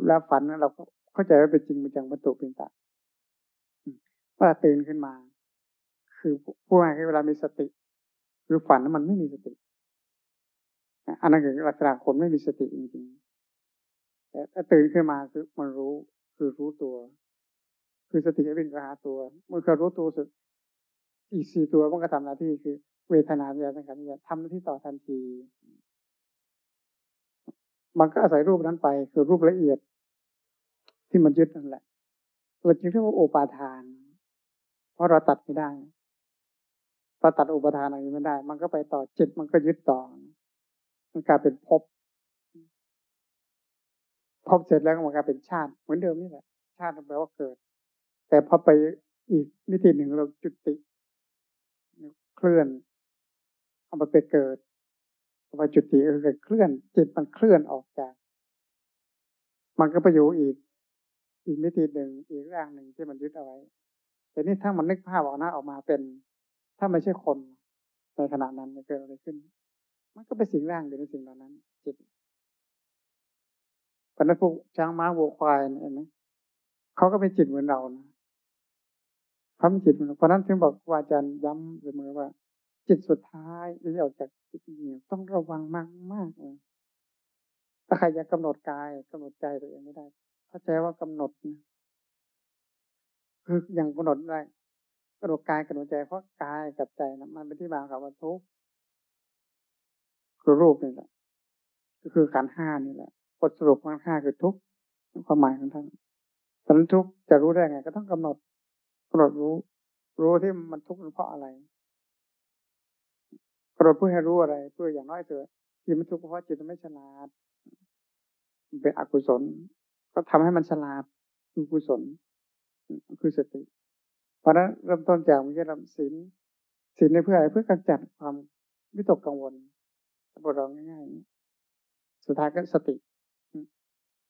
Speaker 1: แล้วฝันนั้นเราก็เข้าใจว่าเป็นจริงเป็นจังเป็นตัวเป็นตาวลาตื่นขึ้นมา คือผู้ง่ายคือเวลามีสติ คือฝันนั้นมันไม่มีสติอันนั้นคือลักษณะคนไม่มีสติจริงๆแต่ตื่นขึ้นมาคือมันรู้คือรู้ตัว คือสติวิ่งไปหาตัวเมื่อรู้ตัวสุดอีกสี่ตัวมันก็ทำหน้าที่คือ เวทนาเนียสังขารเนียทำหน้าที่ต่อทันที มันก็อาศัยรูปนั้นไป คือรูปละเอียด ที่มันยึดนั่นแหละเราจึงเรียกว่าโอปาทาน เพราะเราตัดไม่ได้ พอตัดอุปทานอะไรไม่ได้ มันก็ไปต่อจิตมันก็ยึดต่อ มันกลายเป็นภพภพเสร็จแล้วมันกลายเป็นชาติ เหมือนเดิมนี่แหละ ชาติแปลว่าเกิด แต่พอไปอีกมิติหนึ่งเราจุติ เคลื่อนเอาไปไปเกิดเอาไปจุติเออเกิดเคลื่อน จิตมันเคลื่อนออกจาก มันก็ไปอยู่อีก อีกมิติหนึ่งอีกร่างหนึ่งที่มันยึดเอาไว้แต่นี่ถ้ามันนึกภาพออกหน้าออกมาเป็น ถ้าไม่ใช่คนในขณะนั้นเกิดอะไรขึ้น มันก็เป็นสิ่งร่างอยู่ในสิ่งเหล่านั้นจิตเพราะนั้นพวกช้างม้าวัวควายเห็นไหมเขาก็เป็นจิตเหมือนเรานะเขาเป็นจิตเหมือนเพราะนั้นถึงบอกว่าอาจารย์ย้ำเสมอว่า จิตสุดท้ายที่ออกจากจิตนี้ต้องระวังมากมากเลยถ้าใครจะกำหนดกายกำหนดใจตัวเองไม่ได้ถ้าใจว่ากำหนดนะคืออย่างกำหนดได้ กระดูกายกระดูกใจเพราะกายกับใจนะมันเป็นที่มาของวัตถุคือรูปนี่แหละก็คือขันห้านี่แหละบทสรุปขันห้าคือทุกความหมายของท่านตอนทุกจะรู้ได้ไง ก็ต้องกำหนดกำหนดรู้ รู้ที่มันทุกข์เพราะอะไรกำหนดเพื่อให้รู้อะไร เพื่ออย่างน้อยเถอะที่มันทุกข์เพราะจิตมันไม่ฉลาดเป็นอกุศล ก็ทำให้มันฉลาดคือกุศล คือสติ ราะนั้นเริ่มต้นจากมิจฉาศีลศีลในเพื่ออะไรเพื่อกำจัดความวิตกกังวลบทเราง่ายๆ สุดท้ายก็สติ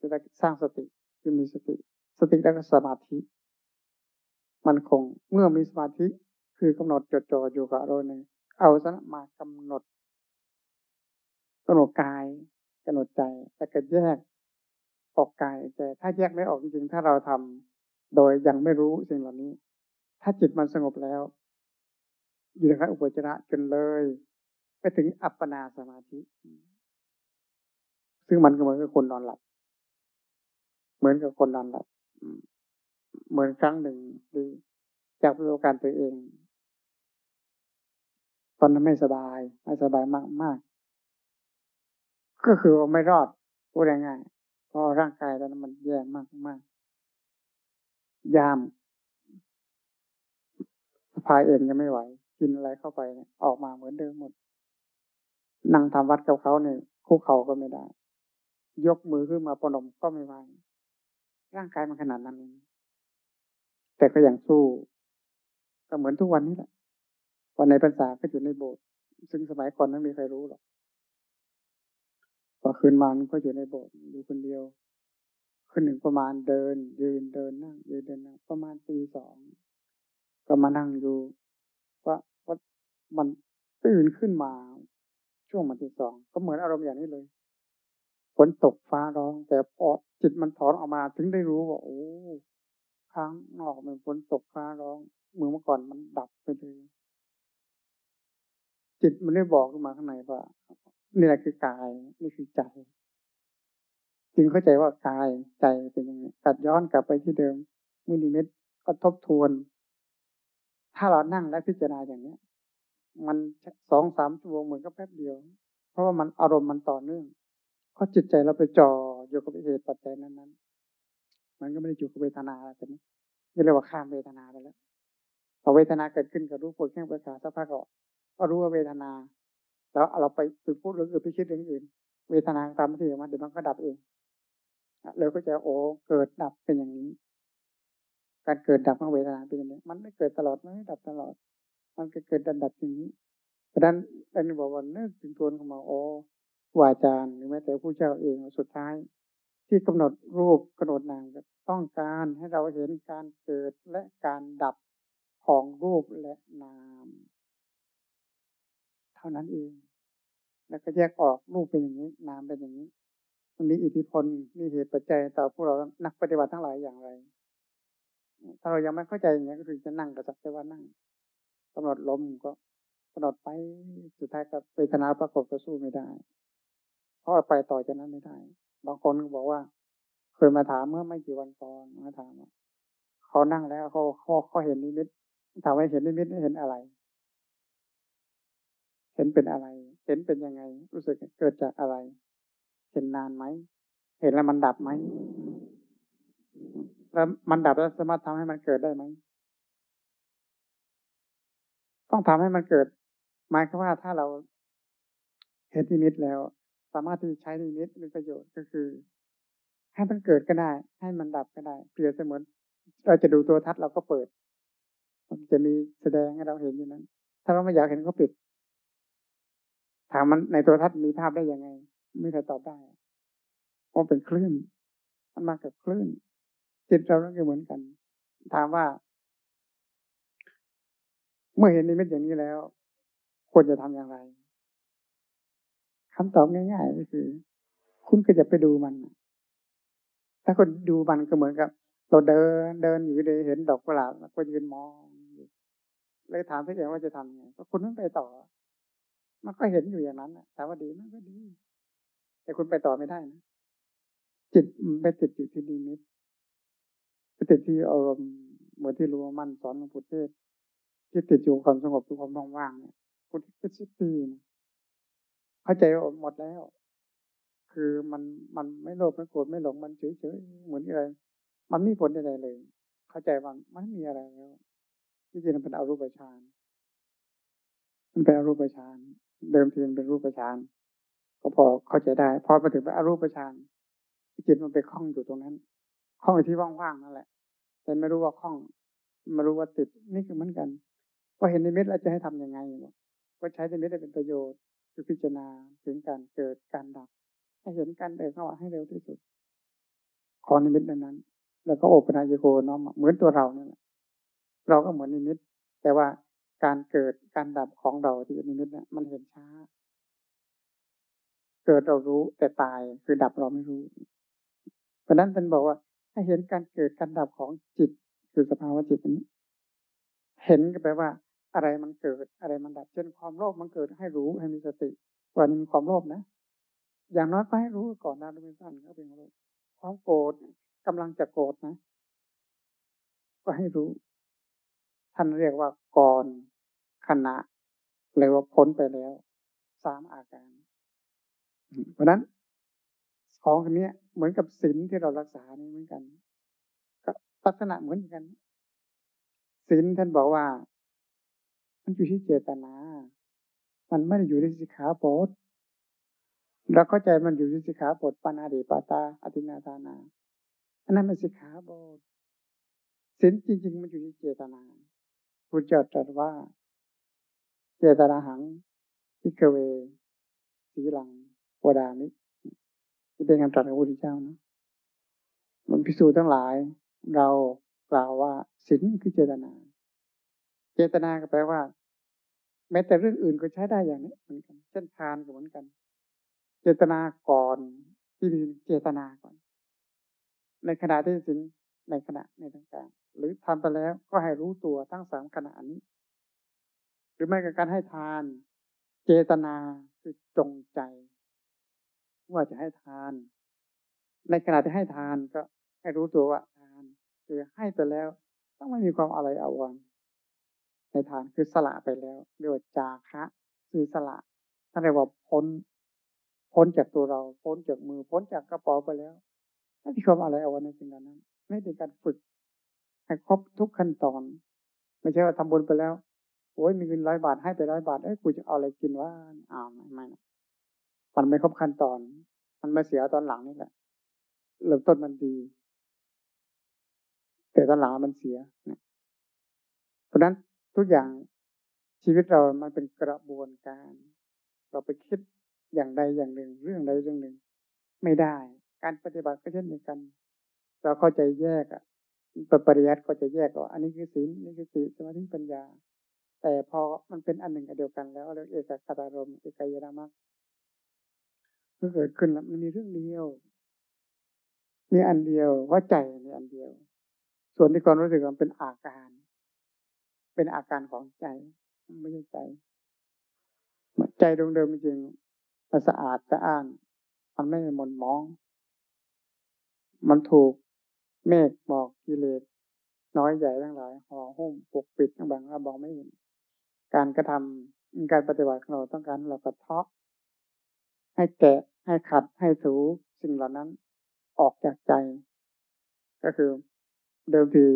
Speaker 1: สุดท้ายสร้างสติคือมีสติ สติแล้วก็สมาธิ มันคงเมื่อมีสมาธิคือกำหนดจดจ่ออยู่กับอารมณ์หนึ่งเอาสนะมากำหนดกำหนดกายกำหนดใจแล้วก็แยกออกกายใจถ้าแยกไม่ออกจริงๆถ้าเราทำโดยยังไม่รู้สิ่งเหล่านี้ ถ้าจิตมันสงบแล้วอยู่ในขั้นอุปจาระจนเลย ไปถึงอัปปนาสมาธิ ซึ่งมันก็เหมือนกับคนนอนหลับ เหมือนกับคนนอนหลับ เหมือนครั้งหนึ่งดีจากประสบการณ์ตัวเอง ตอนนั้นไม่สบาย ไม่สบายมากมากก็คือว่าไม่รอดพูดง่ายๆเพราะร่างกายตอนนั้นมันแย่มากมากยาม พายเองยังไม่ไหว กินอะไรเข้าไปเนี่ยออกมาเหมือนเดิมหมด นั่งทำวัดกับเขาเนี่ยคู่เขาก็ไม่ได้ ยกมือขึ้นมาปนมก็ไม่ไหวร่างกายมันขนาดนั้นเองแต่ก็ยังสู้ ก็เหมือนทุกวันนี้แหละ วันในพรรษาก็อยู่ในโบสถ์ซึ่งสมัยก่อนไม่มีใครรู้หรอกพอคืนมาก็อยู่ในโบสถ์อยู่คนเดียวขึ้นหนึ่งประมาณเดิน ยืนเดินนั่งยืนเดินนั่งประมาณตีสอง ก็มานั่งดูว่าว่ามันตื่นขึ้นมา ช่วงมันที่สองก็เหมือนอารมณ์อย่างนี้เลยฝนตกฟ้าร้อง แต่พอจิตมันถอนออกมาถึงได้รู้ว่าโอ้ข้งนอกมันฝนตกฟ้าร้องเมื่อเมื่อก่อนมันดับไปเลยจิตมันได้บอกขึ้นมาข้างในว่านี่แหละคือกายนี่คือใจ จึงเข้าใจว่ากายใจเป็นยังไงตัดย้อนกลับไปที่เดิมมือนิมิตก็ทบทวน ถ้าเรานั่งและพิจารณาอย่างเนี้ย มันสองสามชั่วโมงเหมือนกับแป๊บเดียว เพราะว่ามันอารมณ์มันต่อเนื่องเพราะจิตใจเราไปจ่ออยู่กับเหตุปัจจัยนั้นๆ มันก็ไม่ได้อยู่กับเวทนาอะไรแบบนี้นี่เรียกว่าข้ามเวทนาไปแล้วพอเวทนาเกิดขึ้นกับรู้ปวดแข้งประกาสักพักก็รู้ว่าเวทนา แล้วเราไปไปพูดเรื่องอื่นไปคิดเรื่องอื่น เวทนาตามที่มันเดี๋ยวมันก็ดับเองเราก็จะโอ้เกิดดับเป็นอย่างนี้ การเกิดดับของเวทนาเป็นอย่างนี้ มันไม่เกิดตลอดมันไม่ดับตลอด มันก็เกิดดับดับอย่างนี้เพราะนั้นอันนี้บอกว่าเนื่องถึงทวของมาโอวาจารย์หรือแม้แต่ผู้เจ้าเองสุดท้าย ที่กำหนดรูปกำหนดนามต้องการให้เราเห็นการเกิดและการดับของรูปและนาม เท่านั้นเอง แล้วก็แยกออกรูปเป็นอย่างนี้ นามเป็นอย่างนี้มันมีอิทธิพลมีเหตุปัจจัยต่อพวกเรานักปฏิบัติทั้งหลายอย่างไร ถ้าเรายังไม่เข้าใจอย่างนี้ก็คือจะนั่งก็สักแต่ว่านั่งกำหนดลมก็กำหนดไปสุดท้ายก็เวทนาปรากฏก็สู้ไม่ได้ เพราะไปต่อจากนั้นไม่ได้ บางคนก็บอกว่า เคยมาถามเมื่อไม่กี่วันก่อนมาถามว่าเขานั่งแล้วเขาเขาเขาเห็นนิมิตถามว่าเห็นนิมิตเห็นอะไร เห็นเป็นอะไร เห็นเป็นยังไง รู้สึกเกิดจากอะไร เห็นนานไหม เห็นแล้วมันดับไหม แล้วมันดับแล้วสามารถทำให้มันเกิดได้ไหม ต้องทำให้มันเกิด หมายคือว่าถ้าเราเห็นนิมิตแล้ว สามารถที่ใช้นิมิตเป็นประโยชน์ก็คือ ให้มันเกิดก็ได้ ให้มันดับก็ได้ เปรียบเสมือนเราจะดูตัวทัศน์เราก็เปิด มันจะมีแสดงให้เราเห็นอยู่นั้น ถ้าเราไม่อยากเห็นก็ปิด ถามมันในตัวทัศน์มีภาพได้ยังไง ไม่ใครตอบได้เพราะเป็นคลื่น มันมากับคลื่น จิตเราก็เหมือนกัน ถามว่า เมื่อเห็นนิมิตอย่างนี้แล้ว ควรจะทำอย่างไรคำตอบง่าย ๆ ก็คือ คุณก็จะไปดูมัน ถ้าคนดูมันก็เหมือนกับ เราเดินเดินอยู่เลยเห็นดอกกุหลาบก็ยืนมองเลยถามตัวเองว่าจะทำไงก็คุณไม่ไปต่อ มันก็เห็นอยู่อย่างนั้นถามว่าดีมันก็ดี แต่คุณไปต่อไม่ได้นะจิตไปติดอยู่ที่นิมิต ติดที่อารมณ์เหมือนที่รู้ว่ามั่นสอนหลวงปู่เทศที่ติดอยู่ความสงบอยู่ความว่างๆเนี่ยคุที่เป็นสิบปีนะเข้าใจหมดแล้ว คือมันมันไม่โลภไม่โกรธไม่หลงมันเฉยๆเหมือนอะไรมันไม่ผลใดๆเลย เข้าใจว่ามันไม่มีอะไรแล้วที่จริงมันเป็นอรูปฌานมันเป็นอรูปฌานเดิมทีมันเป็นรูปฌานก็พอเข้าใจได้พอมาถึงเป็นอรูปฌานจิตมันไปคล้องอยู่ตรงนั้น คล้องอยู่ที่ว่างๆนั่นแหละ แต่ไม่รู้ว่าคล้องไม่รู้ว่าติดนี่คือเหมือนกันพอเห็นนิมิตแล้วจะให้ทํำยังไงก็ใช้นิมิตได้เป็นประโยชน์คือพิจารณาถึงการเกิดการดับให้เห็นการเดินเข้าให้เร็วที่สุด ขอนิมิตนั้น แล้วก็โอปนายโกน้อมเหมือนตัวเราเนี่ยเราก็เหมือนนิมิต แต่ว่าการเกิดการดับของเราที่นิมิตเนี่ยมันเห็นช้า เกิดเรารู้แต่ตายคือดับเราไม่รู้ เพราะนั้นท่านบอกว่า ให้เห็นการเกิดการดับของจิต คือสภาวะจิตนี้ เห็นก็แปลว่า อะไรมันเกิดอะไรมันดับ เช่นความโลภมันเกิดให้รู้ให้มีสติว่านี่มีความโลภนะ อย่างน้อยก็ให้รู้ก่อนนะดูเป็นสั้นก็เป็นโลภความโกรธกำลังจะโกรธนะ ก็ให้รู้ ท่านเรียกว่าก่อนขณะหรือว่าพ้นไปแล้วสามอาการ เพราะนั้น ของอันนี้เหมือนกับศีลที่เรารักษานี่เหมือนกัน ก็ลักษณะเหมือนกันศีลท่านบอกว่า มันอยู่ที่เจตนา มันไม่ได้อยู่ที่สิกขาบทเราเข้าใจมันอยู่ที่สิกขาบทปานาเดปาตาอธินาทานา อันนั้นเป็นสิกขาบทศีลจริง ๆ มันอยู่ที่เจตนาพุทธเจ้าตรัสว่า เจตนาหังพิกเวสีลังวดามิ ที่เป็นคำตรัสของพระพุทธเจ้านะมันพิสูจน์ทั้งหลาย เรากล่าวว่าศีลคือเจตนา เจตนาก็แปลว่า แม้แต่เรื่องอื่นก็ใช้ได้อย่างนี้เหมือนกันเช่นทานก็เหมือนกัน เจตนาก่อนที่มีเจตนาก่อน ในขณะที่สินในขณะในต่างๆ หรือทำไปแล้วก็ให้รู้ตัวทั้งสามขณะนี้ หรือไม่กับการให้ทาน เจตนาคือจงใจ ว่าจะให้ทาน ในขณะที่ให้ทานก็ให้รู้ตัวว่าทานคือให้ไปแล้ว ต้องไม่มีความอะไรเอาวันในทานคือสละไปแล้วเรียกว่าจาคะคือสละท่านเรียกว่าพ้น พ้นจากตัวเรา พ้นจากมือ พ้นจากกระเป๋าไปแล้วไม่มีความอะไรเอาว้ในสิ่งนั้นไม่เป็นการฝึกให้ครบทุกขั้นตอน ไม่ใช่ว่าทำบุญไปแล้วโอ้ยมีเงินร้อยบาทให้ไปร้อยบาทเอ้ยกูจะเอาอะไรกินว่าอ้าวไม่ไม่ มันไม่ครบขั้นตอน มันมาเสียตอนหลังนี่แหละเริ่มต้นมันดี แต่ตอนหลังมันเสียเพราะนั้นทุกอย่างชีวิตเรามันเป็นกระบวนการ เราไปคิดอย่างใดอย่างหนึ่ง เรื่องใดเรื่องหนึ่ง ไม่ได้ การปฏิบัติก็เช่นเดียวกัน เราเข้าใจแยกอะปริยัติก็จะแยกว่าอันนี้คือศีลนี่คือสีสมาธิปัญญา แต่พอมันเป็นอันหนึ่งอันเดียวกันแล้วเรียกเอกคตารมเอกยนามัค เมื่อเกิดขึ้นแล้วมันมีเรื่องเดียว มีอันเดียวว่าใจมีอันเดียว ส่วนที่ความรู้สึกมันเป็นอาการ เป็นอาการของใจไม่ใช่ใจใจดวงเดิมจริงมันสะอาดสะอ้านมันไม่หม่นมอง มันถูกเมฆหมอกกิเลสน้อยใหญ่ทั้งหลายห่อหุ้มปกปิดทั้งบางเราบอกไม่เห็นการกระทำการปฏิบัติของเราต้องการเรากระเทาะ ให้แกะให้ขัดให้ถูสิ่งเหล่านั้น ออกจากใจ ก็คือเดิมที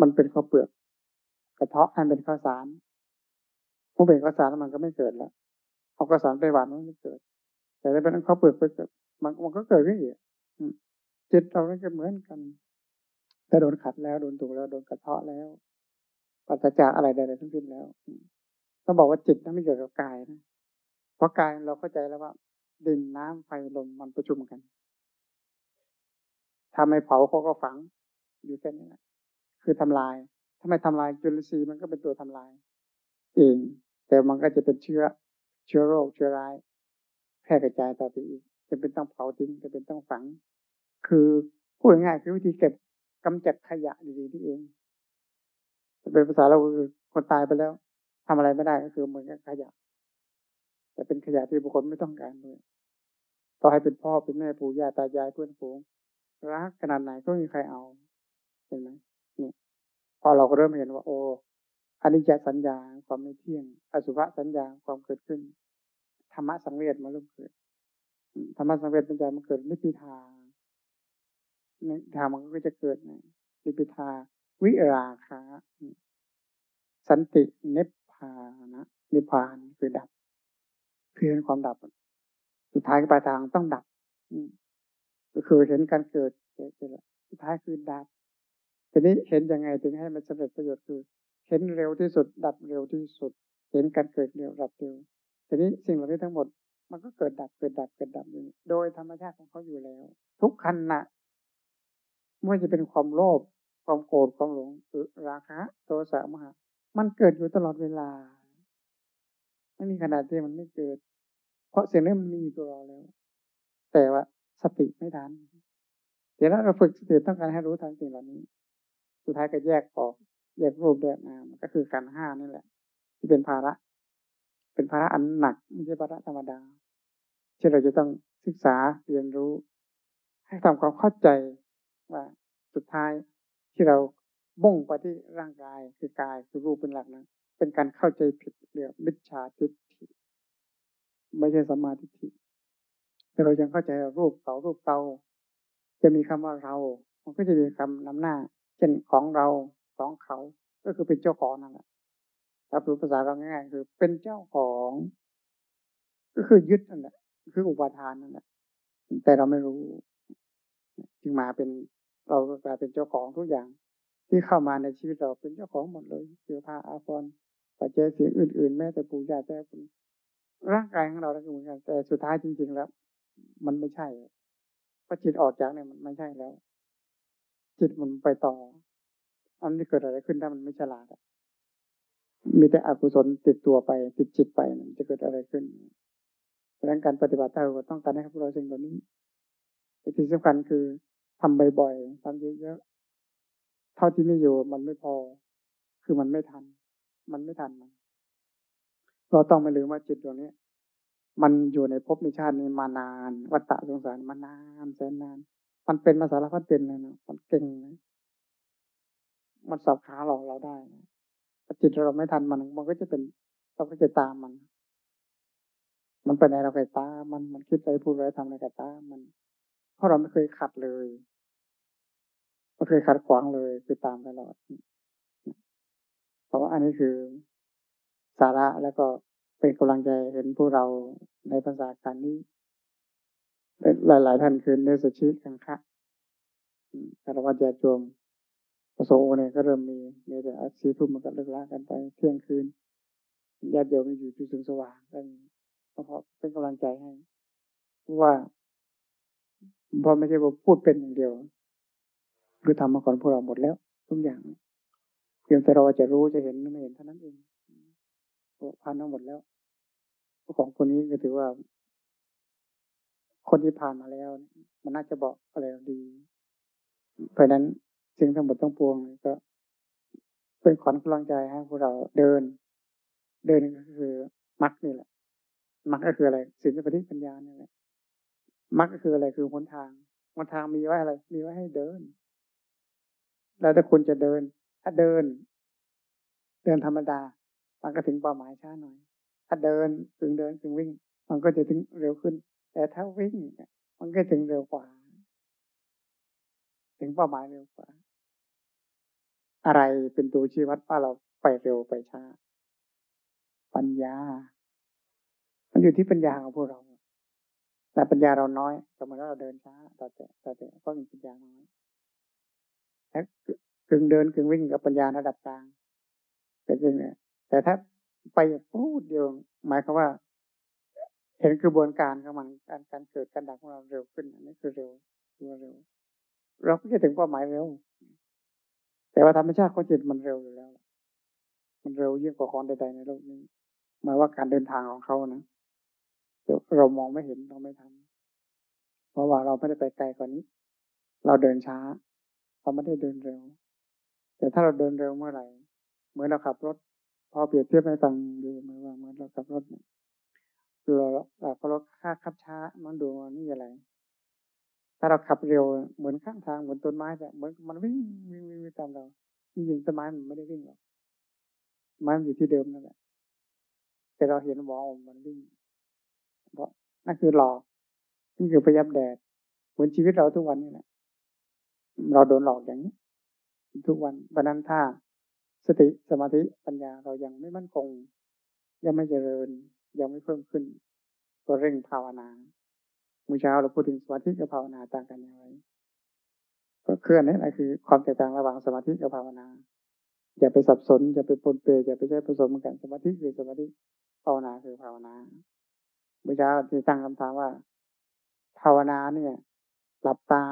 Speaker 1: มันเป็นข้าวเปลือก กระเทาะให้เป็นข้าวสารเมื่อเป็นข้าวสารมันก็ไม่เกิดแล้วเอาข้าวสารไปหวานมันไม่เกิด แต่ถ้าเป็นข้าวเปลือกไปเกิดมันมันก็เกิดขึ้นอีกจิตเราก็เหมือนกันถ้าโดนขัดแล้วโดนถูกแล้วโดนกระเทาะแล้วปัจจากอะไรใดๆทั้งสิ้นแล้วต้องบอกว่าจิตนั้นไม่เกี่ยวกับกายนะ เพราะกายเราเข้าใจแล้วว่า ดินน้ำไฟลมมันประชุมกันทำให้เผาเขาก็ฝัง อยู่แค่นี้แหละคือทำลาย ถ้าไม่ทำลายจุลทรีย์มันก็เป็นตัวทำลาย เอง แต่มันก็จะเป็นเชื้อ เชื้อโรคเชื้อร้าย แพร่กระจายต่อไปอีกจะเป็นต้องเผาทิ้งจะเป็นต้องฝัง คือพูดง่ายคือวิธีเก็บกำจัดขยะดีๆที่เองเป็นภาษาเราคือคนตายไปแล้วทำอะไรไม่ได้ก็คือเหมือนกับขยะ แต่เป็นขยะที่บุคคลไม่ต้องการเลยต่อให้เป็นพ่อเป็นแม่ปู่ย่าตายายเพื่อนฝูงรักขนาดไหนก็ไม่มีใครเอาเห็นไหมนี่พอเราก็เริ่มเห็นว่า โอ้อนิจจสัญญาความไม่เที่ยง อสุภสัญญาความเกิดขึ้นธรรมะสังเวชมาเริ่มเกิดธรรมะสังเวชปัญญามันเกิดนิพพิทานิพพิทามันก็จะเกิดในนิพพิทา วิราคะสันติเนปพานะนิพพานคือดับ เพื่อนความดับ สุดท้ายปลายทางต้องดับก็คือเห็นการเกิดเกิดสุดท้ายคือดับทีนี้เห็นยังไงถึงให้มันสำเร็จประโยชน์คือ เห็นเร็วที่สุด ดับเร็วที่สุด เห็นการเกิดเร็วดับเร็วทีนี้สิ่งเหล่านี้ทั้งหมด มันก็เกิดดับเกิดดับเกิดดับอยู่โดยธรรมชาติของเขาอยู่แล้ว ทุกขันนะไม่ว่าจะเป็นความโลภความโกรธความหลงหรือราคะ โทสะมหามันเกิดอยู่ตลอดเวลา ไม่มีขนาดที่มันไม่เกิด เพราะสิ่งนี้มันมีอยู่ตัวเราแล้ว แต่ว่าสติไม่ทันเดี๋ยวเราฝึกสติต้องการให้รู้ทันสิ่งเหล่านี้ สุดท้ายก็แยกออก แยกรูปแยกนามก็คือการห้านี่แหละ ที่เป็นภาระ เป็นภาระอันหนักไม่ใช่ภาระธรรมดาที่เราจะต้องศึกษาเรียนรู้ ให้ทำความเข้าใจว่าสุดท้ายที่เราบ่งไปที่ร่างกายคือกายคือรูปเป็นหลักนะ เป็นการเข้าใจผิดเรียกมิจฉาทิฏฐิไม่ใช่สมาธิฐิแต่เรายังเข้าใจรูปเก่ารูปเก่าจะมีคำว่าเรา มันก็จะมีคำนำหน้า เช่นของเราของเขา ก็คือเป็นเจ้าของนั่นแหละครับรูปภาษาเราง่ายๆคือเป็นเจ้าของ ก็คือยึดนั่นแหละคืออุปทานนั่นแหละแต่เราไม่รู้ จึงมาเป็นเราก็กลายเป็นเจ้าของทุกอย่าง ที่เข้ามาในชีวิตเราเป็นเจ้าของหมดเลยเสื้อผ้าอาภรณ์ ปัจจัยสิ่งอื่นๆ แม้แต่ปู่ย่าแต่ร่างกายของเราก็เหมือนกัน แต่สุดท้ายจริง ๆ แล้ว มันไม่ใช่พอจิตออกจากเนี่ยมันไม่ใช่แล้ว จิตมันไปต่อ อันนี้เกิดอะไรขึ้นถ้ามันไม่ฉลาดมีแต่อกุศลติดตัวไป ติดจิตไปมันจะเกิดอะไรขึ้นดังนั้นการปฏิบัติเราต้องการให้พวกเราสิ่งเหล่านี้ที่สำคัญคือทำบ่อยๆทำเยอะๆเท่าที่ไม่อยู่มันไม่พอ คือมันไม่ทัน มันไม่ทันมันเราต้องไม่ลืมว่าจิตตัวนี้ มันอยู่ในภพในชาตินี้มานาน วัฏฏะสงสารมานานแสนนาน มันเป็นมาสารพัดเป็นเลยนะมันเก่งนะมันสับขาหลอกเราได้นะจิตเราไม่ทันมัน มันก็จะเป็นเราก็จะตามมัน มันไปไหนเราไปตามมันมันคิดอะไรพูดอะไรทำอะไรก็ตามมัน เพราะเราไม่เคยขัดเลยไม่เคยขัดขวางเลยคือตามตลอด เพราะว่าอันนี้คือสาระแล้วก็เป็นกำลังใจเห็นพวกเราในภาษาการนี้ หลาย ๆ ท่านคือเนสชิกังคะคารวะญาโยมประสงค์เนี่ยก็เริ่มมีมีแต่สีทุ่มมันก็เลิกลากันไปเที่ยงคืนญาติโยมอยู่ที่สุนสว่างกันเพราะเป็นกำลังใจให้ว่าพอไม่ใช่ว่าพูดเป็นอย่างเดียว คือทำมาก่อนพวกเราหมดแล้วทุกอย่าง เพียงแต่เราจะรู้จะเห็นไม่เห็นเท่านั้นเองผ่านมาหมดแล้วของคนนี้ก็ถือว่า คนที่ผ่านมาแล้ว มันน่าจะบอกอะไรดี เพราะนั้นสิ่งทั้งหมดทั้งปวงก็ เป็นขวัญกำลังใจให้พวกเราเดิน เดินก็คือมรรคนี่แหละมรรคก็คืออะไรศีลสมาธิปัญญานี่แหละมรรคก็คืออะไรคือหนทางหนทางมีไว้อะไร มีไว้ให้เดิน แล้วถ้าคุณจะเดิน ถ้าเดิน เดินธรรมดา มันก็ถึงเป้าหมายช้าหน่อย ถ้าเดินกึ่งเดินกึ่งวิ่ง มันก็จะถึงเร็วขึ้น แต่ถ้าวิ่ง มันก็ถึงเร็วกว่า ถึงเป้าหมายเร็วกว่า อะไรเป็นตัวชี้วัดว่าเราไปเร็วไปช้า ปัญญา มันอยู่ที่ปัญญาของพวกเราแต่ปัญญาเราน้อยก็เหมือนเราเดินช้าต่แต่ต่แต่ก็มีปัญญาน้อยและ กึ่งเดินกึ่งวิ่งกับปัญญาระดับกลางเป็นอยังไงแต่ถ้าไปพูดเดียวหมายความว่า เห็นกระบวนการของมันการการเกิดการดับของเราเร็วขึ้นอันนี้คือเร็วคือเร็ว เราก็จะถึงเป้าหมายเร็ว แต่ว่าธรรมชาติของจิตมันเร็วอยู่แล้ว มันเร็วยิ่งกว่าของใดๆในโลกนี้หมายว่าการเดินทางของเขานะเรามองไม่เห็นเราไม่ทำเพราะว่าเราไม่ได้ไปไกลกว่านี้ เราเดินช้า เราไม่ได้เดินเร็ว แต่ถ้าเราเดินเร็วเมื่อไหร่ เหมือนเราขับรถ พอเปรียบเทียบให้ฟังดูเหมือว่าเหมือนเราขับรถเนี่ยเราเรารถค่าขับช้ามันดูนนี่อะไร ถ้าเราขับเร็วเหมือนข้างทางเหมือนต้นไม้แต่เหมือนมันวิ่งวิ่งวิ่งตามเราที่จริงต้นไม้มันไม่ได้วิ่งหรอกไม้มันอยู่ที่เดิมนั่นแหละแต่เราเห็นวอลมันวิ่งเพราะนั่นคือหลอกนั่นคือพยับแดดเหมือนชีวิตเราทุกวันนี่แหละเราโดนหลอกอย่างนี้ ทุกวันเพราะนั้นถ้าสติสมาธิปัญญาเรายังไม่มั่นคง ยังไม่เจริญ ยังไม่เพิ่มขึ้น ก็เร่งภาวนาเมื่อเช้าเราพูดถึงสมาธิกับภาวนาต่างกันอย่างไรก็เคลื่อนนี่แหละคือความแตกต่างระหว่างสมาธิกับภาวนา อย่าไปสับสน อย่าไปปนเปอย่าไปใช้ผสมกันสมาธิคือสมาธิภาวนาคือภาวนาเมื่อเช้าที่ตั้งคำถามว่า ภาวนาเนี่ย หลับตา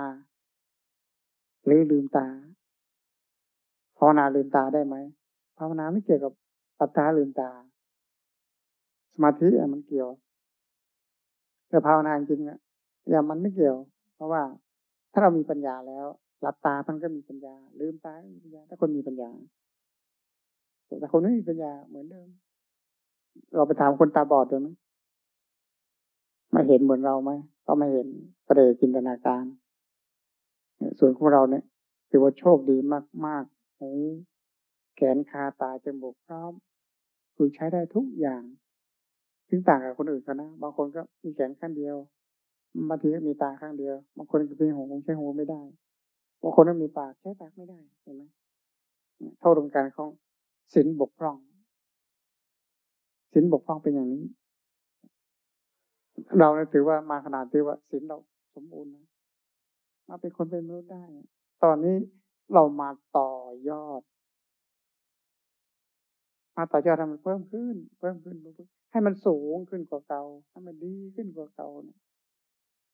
Speaker 1: หรือลืมตาาวนาลืมตาได้ไหมภาวนาไม่เกี่ยวกับปัตตาลืมตา สมาธิมันเกี่ยว แต่ภาวนาจริงๆอะอย่างมันไม่เกี่ยว เพราะว่าถ้าเรามีปัญญาแล้วหลับตามันก็มีปัญญา ลืมตามีปัญญา ถ้าคนมีปัญญาแต่คนไม่มีปัญญาเหมือนเดิม เราไปถามคนตาบอดดูไหมไม่เห็นเหมือนเราไหมก็ไม่เห็นประเดี๋ยจินตนาการ ส่วนของเราเนี่ยถือว่าโชคดีมากหู แขนขาตาจมูกพร้อม คือใช้ได้ทุกอย่างซึ่งต่างกับคนอื่นเขานะ บางคนก็มีแขนข้างเดียว บางทีก็มีตาข้างเดียว บางคนก็มีหูใช้หูไม่ได้ บางคนก็มีปากใช้ปากไม่ได้ เห็นไหมเท่าตรงการของศีลบกพร่องศีลบกพร่องเป็นอย่างนี้ เราถือว่ามาขนาดที่ว่าศีลเราสมบูรณ์นะมาเป็นคนเป็นมนุษย์ได้ ตอนนี้ เรามาต่อยอด มาต่อยอดให้มันเพิ่มขึ้นเพิ่มขึ้น ให้มันสูงขึ้นกว่าเก่าให้มันดีขึ้นกว่าเก่าเนี่ย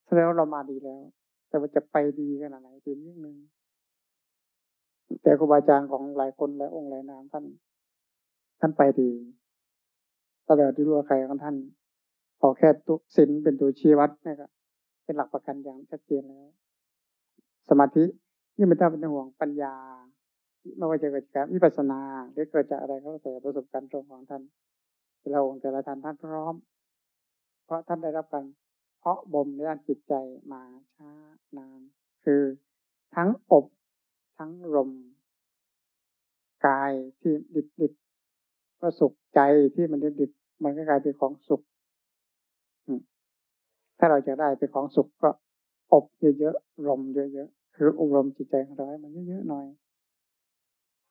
Speaker 1: แสดงว่าเรามาดีแล้ว แต่ว่าจะไปดีขนาดไหนเป็นเรื่องหนึ่งแต่ครูบาอาจารย์ของหลายคนหลายองค์หลายนามท่าน ท่านไปดีตลอดที่รู้ว่าใครของท่านขอแค่ตุสินเป็นตัวชี้วัดนี่ก็เป็นหลักประกันอย่างชัดเจนแล้ว สมาธิ ที่ไม่ต้องเป็นห่วงปัญญาไม่ว่าจะเกิดจากวิปัสสนา หรือเกิดจากอะไรก็แล้วแต่ประสบการณ์ตรงของท่านแต่ละองค์แต่ละท่านท่านพร้อม เพราะท่านได้รับการเพาะบ่มในด้านจิตใจมาช้านาน คือทั้งอบทั้งลมกายที่ดิบดิบก็สุขใจที่มันดิบดิบมันก็กลายเป็นของสุข ถ้าเราจะได้เป็นของสุขก็อบเยอะๆลมเยอะ คืออบรมจิตใจของเราให้มันเยอะๆหน่อย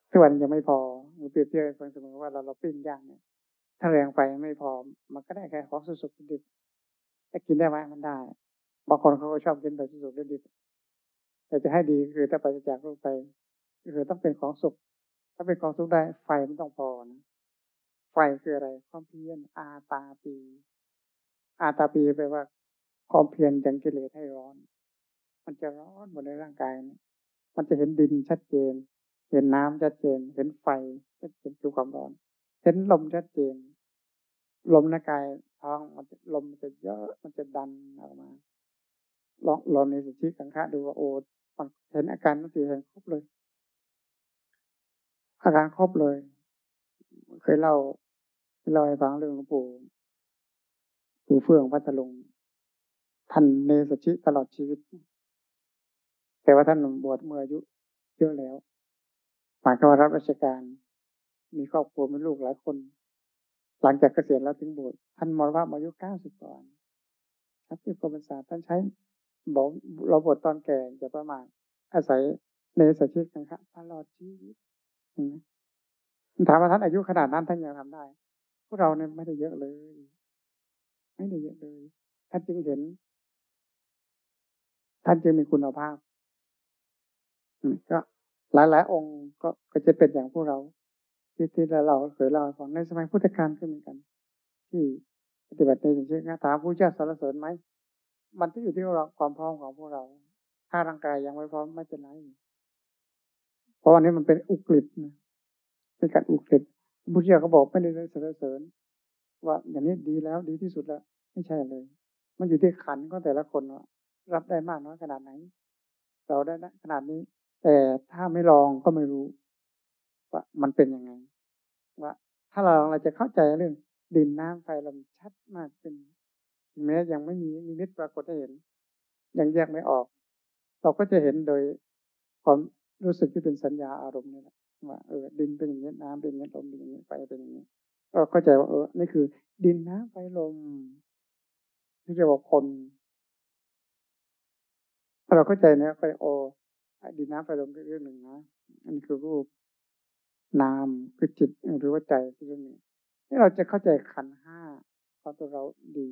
Speaker 1: ทุกวันยังไม่พอหรือเปรียบเทียบกันเสมอว่าเราเราปิ้งย่างเนี่ยถ้าแรงไฟไม่พอ มันก็ได้แค่ของสุกๆดิบถ้ากินได้ไหมมันได้ บางคนเขาก็ชอบกินแบบสุกๆดิบแต่จะให้ดีคือถ้าไปจากลกไปคือต้องเป็นของสุก ถ้าเป็นของสุกได้ ไฟมันต้องพอนะไฟคืออะไร ความเพียรอาตาปี อาตาปีแปลว่าความเพียรยังกิเลสให้ร้อน มันจะร้อนหมดในร่างกายนี่ยมันจะเห็นดินชัดเจน เห็นน้ำชัดเจน เห็นไฟชัดเจนคือความร้อน เห็นลมชัดเจน ลมในกายท้องมันจะลมมันจะเยอะมันจะดันออกมาลองลองในสุชิกังคะดูว่าโอ้เห็นอาการนั่นสิเห็นครบเลย อาการครบเลย เคยเล่าเคยเล่าให้ฟังเรื่องหลวงปู่ปู่เฟื่องพัทลุงท่านเนสชิตลอดชีวิต แต่ว่าท่านบวชเมื่ออายุเยอะแล้วหมายความว่ารับราชการ มีครอบครัวมีลูกหลายคน หลังจากเกษียณแล้วถึงบวชท่านมรณภาพอายุเก้าสิบกว่าครับสิบกว่าพรรษาท่านใช้บอกเราบวชตอนแก่จะประมาณอาศัยเนสชิตกันครับตลอดชีวิตถามว่าท่านอายุขนาดนั้นท่านยังทำได้ พวกเราเนี่ยไม่ได้เยอะเลย ไม่ได้เยอะเลยท่านจึงเห็น ท่านจึงมีคุณภาพ ก็หลายๆองค์ก็ก็จะเป็นอย่างพวกเรา ที่ที่เราเคยเล่าให้ฟังในสมัยพุทธกาลก็เหมือนกัน ที่ปฏิบัติในสิ่งที่ถามผู้เจ้าสารเสริญไหมมันจะอยู่ที่เราความพร้อมของพวกเรา ถ้าร่างกายยังไม่พร้อมไม่เป็นไรเพราะวันนี้มันเป็นอุกฤษนะเป็นการอุกฤษพุทธเจ้าก็บอกไม่ได้สรรเสริญ ว่าอย่างนี้ดีแล้วดีที่สุดแล้ว ไม่ใช่เลย มันอยู่ที่ขันของแต่ละคนว่ารับได้มากน้อยขนาดไหน เราได้ขนาดนี้ แต่ถ้าไม่ลองก็ไม่รู้ ว่ามันเป็นยังไง ว่า ถ้าเราลองเราจะเข้าใจเรื่อง ดินน้ำไฟลมชัดมากขึ้นแม้ยังไม่มีนิมิตปรากฏให้เห็น ยังแยกไม่ออก เราก็จะเห็นโดยความรู้สึกที่เป็นสัญญาอารมณ์นี่แหละว่าเออดินเป็นอย่างนี้น้ำเป็นอย่างนี้ลมเป็นอย่างนี้ไฟเป็นอย่างนี้เราเข้าใจว่าเออนี่คือ ดินน้ำไฟลมที่เรียกว่าคนเราเข้าใจเนะก็โอ ดินน้ำไฟลมก็เรื่องหนึ่งนะอันนี้คือรูปนามคือจิตหรือว่าใจที่เรื่องนึ่งที่เราจะเข้าใจขันห้าของตัวเราดี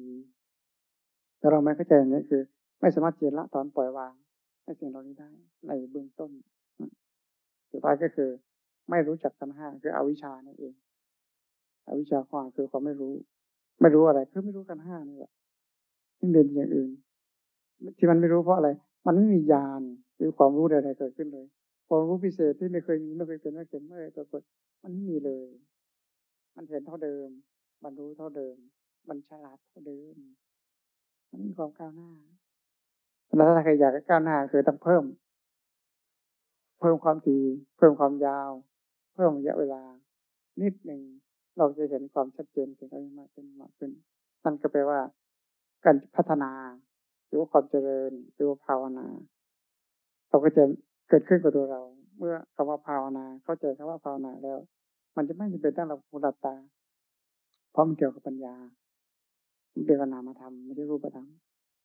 Speaker 1: แต่เราไม่เข้าใจอย่างนี้คือ ไม่สามารถเจนละตอนปล่อยวางให้สิ่งเหล่านี้ได้ ในเบื้องต้นสุดท้ายก็คือ ไม่รู้จักขันห้าคืออวิชชานั่นเอง อวิชชาความคือความไม่รู้ ไม่รู้อะไรคือไม่รู้กันห้านี่แหละไม่เป็นอย่างอื่น ที่มันไม่รู้เพราะอะไร มันไม่มีญาณ หรือความรู้ใดๆเกิดขึ้นเลย ความรู้พิเศษที่ไม่เคยมีไม่เคยเป็นไม่เคยไม่เคยปรากฏมันไม่มีเลย มันเห็นเท่าเดิม มันรู้เท่าเดิม มันฉลาดเท่าเดิม มันมีความก้าวหน้าแล้วถ้าใครอยากก้าวหน้าคือต้องเพิ่ม เพิ่มความถี่เพิ่มความยาว เพิ่มระยะเวลา นิดหนึ่งเราจะเห็นความชัดเจนถึงอะไรมากขึ้นมากขึ้นนั่นก็แปลว่า การพัฒนาหรือว่าความเจริญหรือว่าภาวนา เราก็จะเกิดขึ้นกับตัวเรา เมื่อคำว่าภาวนา เข้าใจคำว่าภาวนาแล้ว มันจะไม่จำเป็นต้องเราหูดับตา เพราะมันเกี่ยวกับปัญญาเป็นนามธรรมไม่ใช่รูปธรรม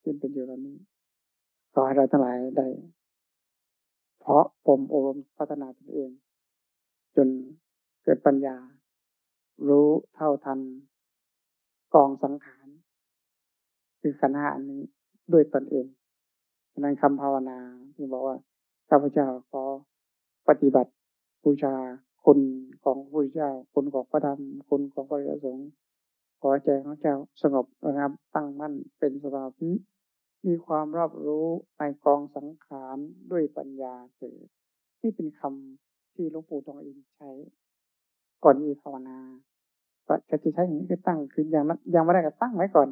Speaker 1: ที่เป็นอยู่ตอนนี้ขอให้เราทั้งหลายได้ เพราะปมอบรมพัฒนาตนเอง จนเกิดปัญญา รู้เท่าทัน กองสังขาร คือขันธ์อันนี้ด้วยตนเอง ฉะนั้นคำภาวนาที่บอกว่าข้าพเจ้าขอปฏิบัติบูชาคุณของพระเจ้า คุณของพระธรรมคุณของพระสงฆ์ขอใจของเจ้าสงบระงับ ตั้งมั่นเป็นสมาธิมีความรอบรู้ในกองสังขารด้วยปัญญาเกิดที่เป็นคำที่หลวงปู่ทองอินใช้ ก่อนที่ภาวนาก็จะใช้อย่างนี้คือตั้งคืออย่างนั้นยังไม่ได้ก็ตั้งไว้ก่อน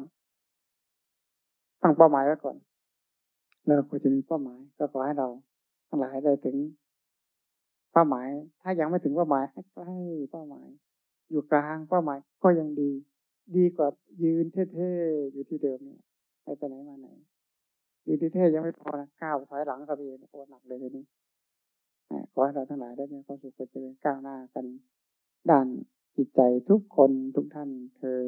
Speaker 1: ตั้งเป้าหมายไว้ก่อน เราควรจะมีเป้าหมาย ก็ขอให้เราทั้งหลายได้ถึงเป้าหมาย ถ้ายังไม่ถึงเป้าหมายให้ใกล้เป้าหมาย อยู่กลางเป้าหมายก็ยังดี ดีกว่ายืนเท่ๆอยู่ที่เดิมเนี่ยไม่ไปไหนมาไหนยืนที่เท่ยังไม่พอนะก้าวถอยหลังกับเองโอ้หนักเลยทีนี้ขอให้เราทั้งหลายได้มีความสุขเจริญก้าวหน้ากัน ด้านจิตใจทุกคนทุกท่านเธอ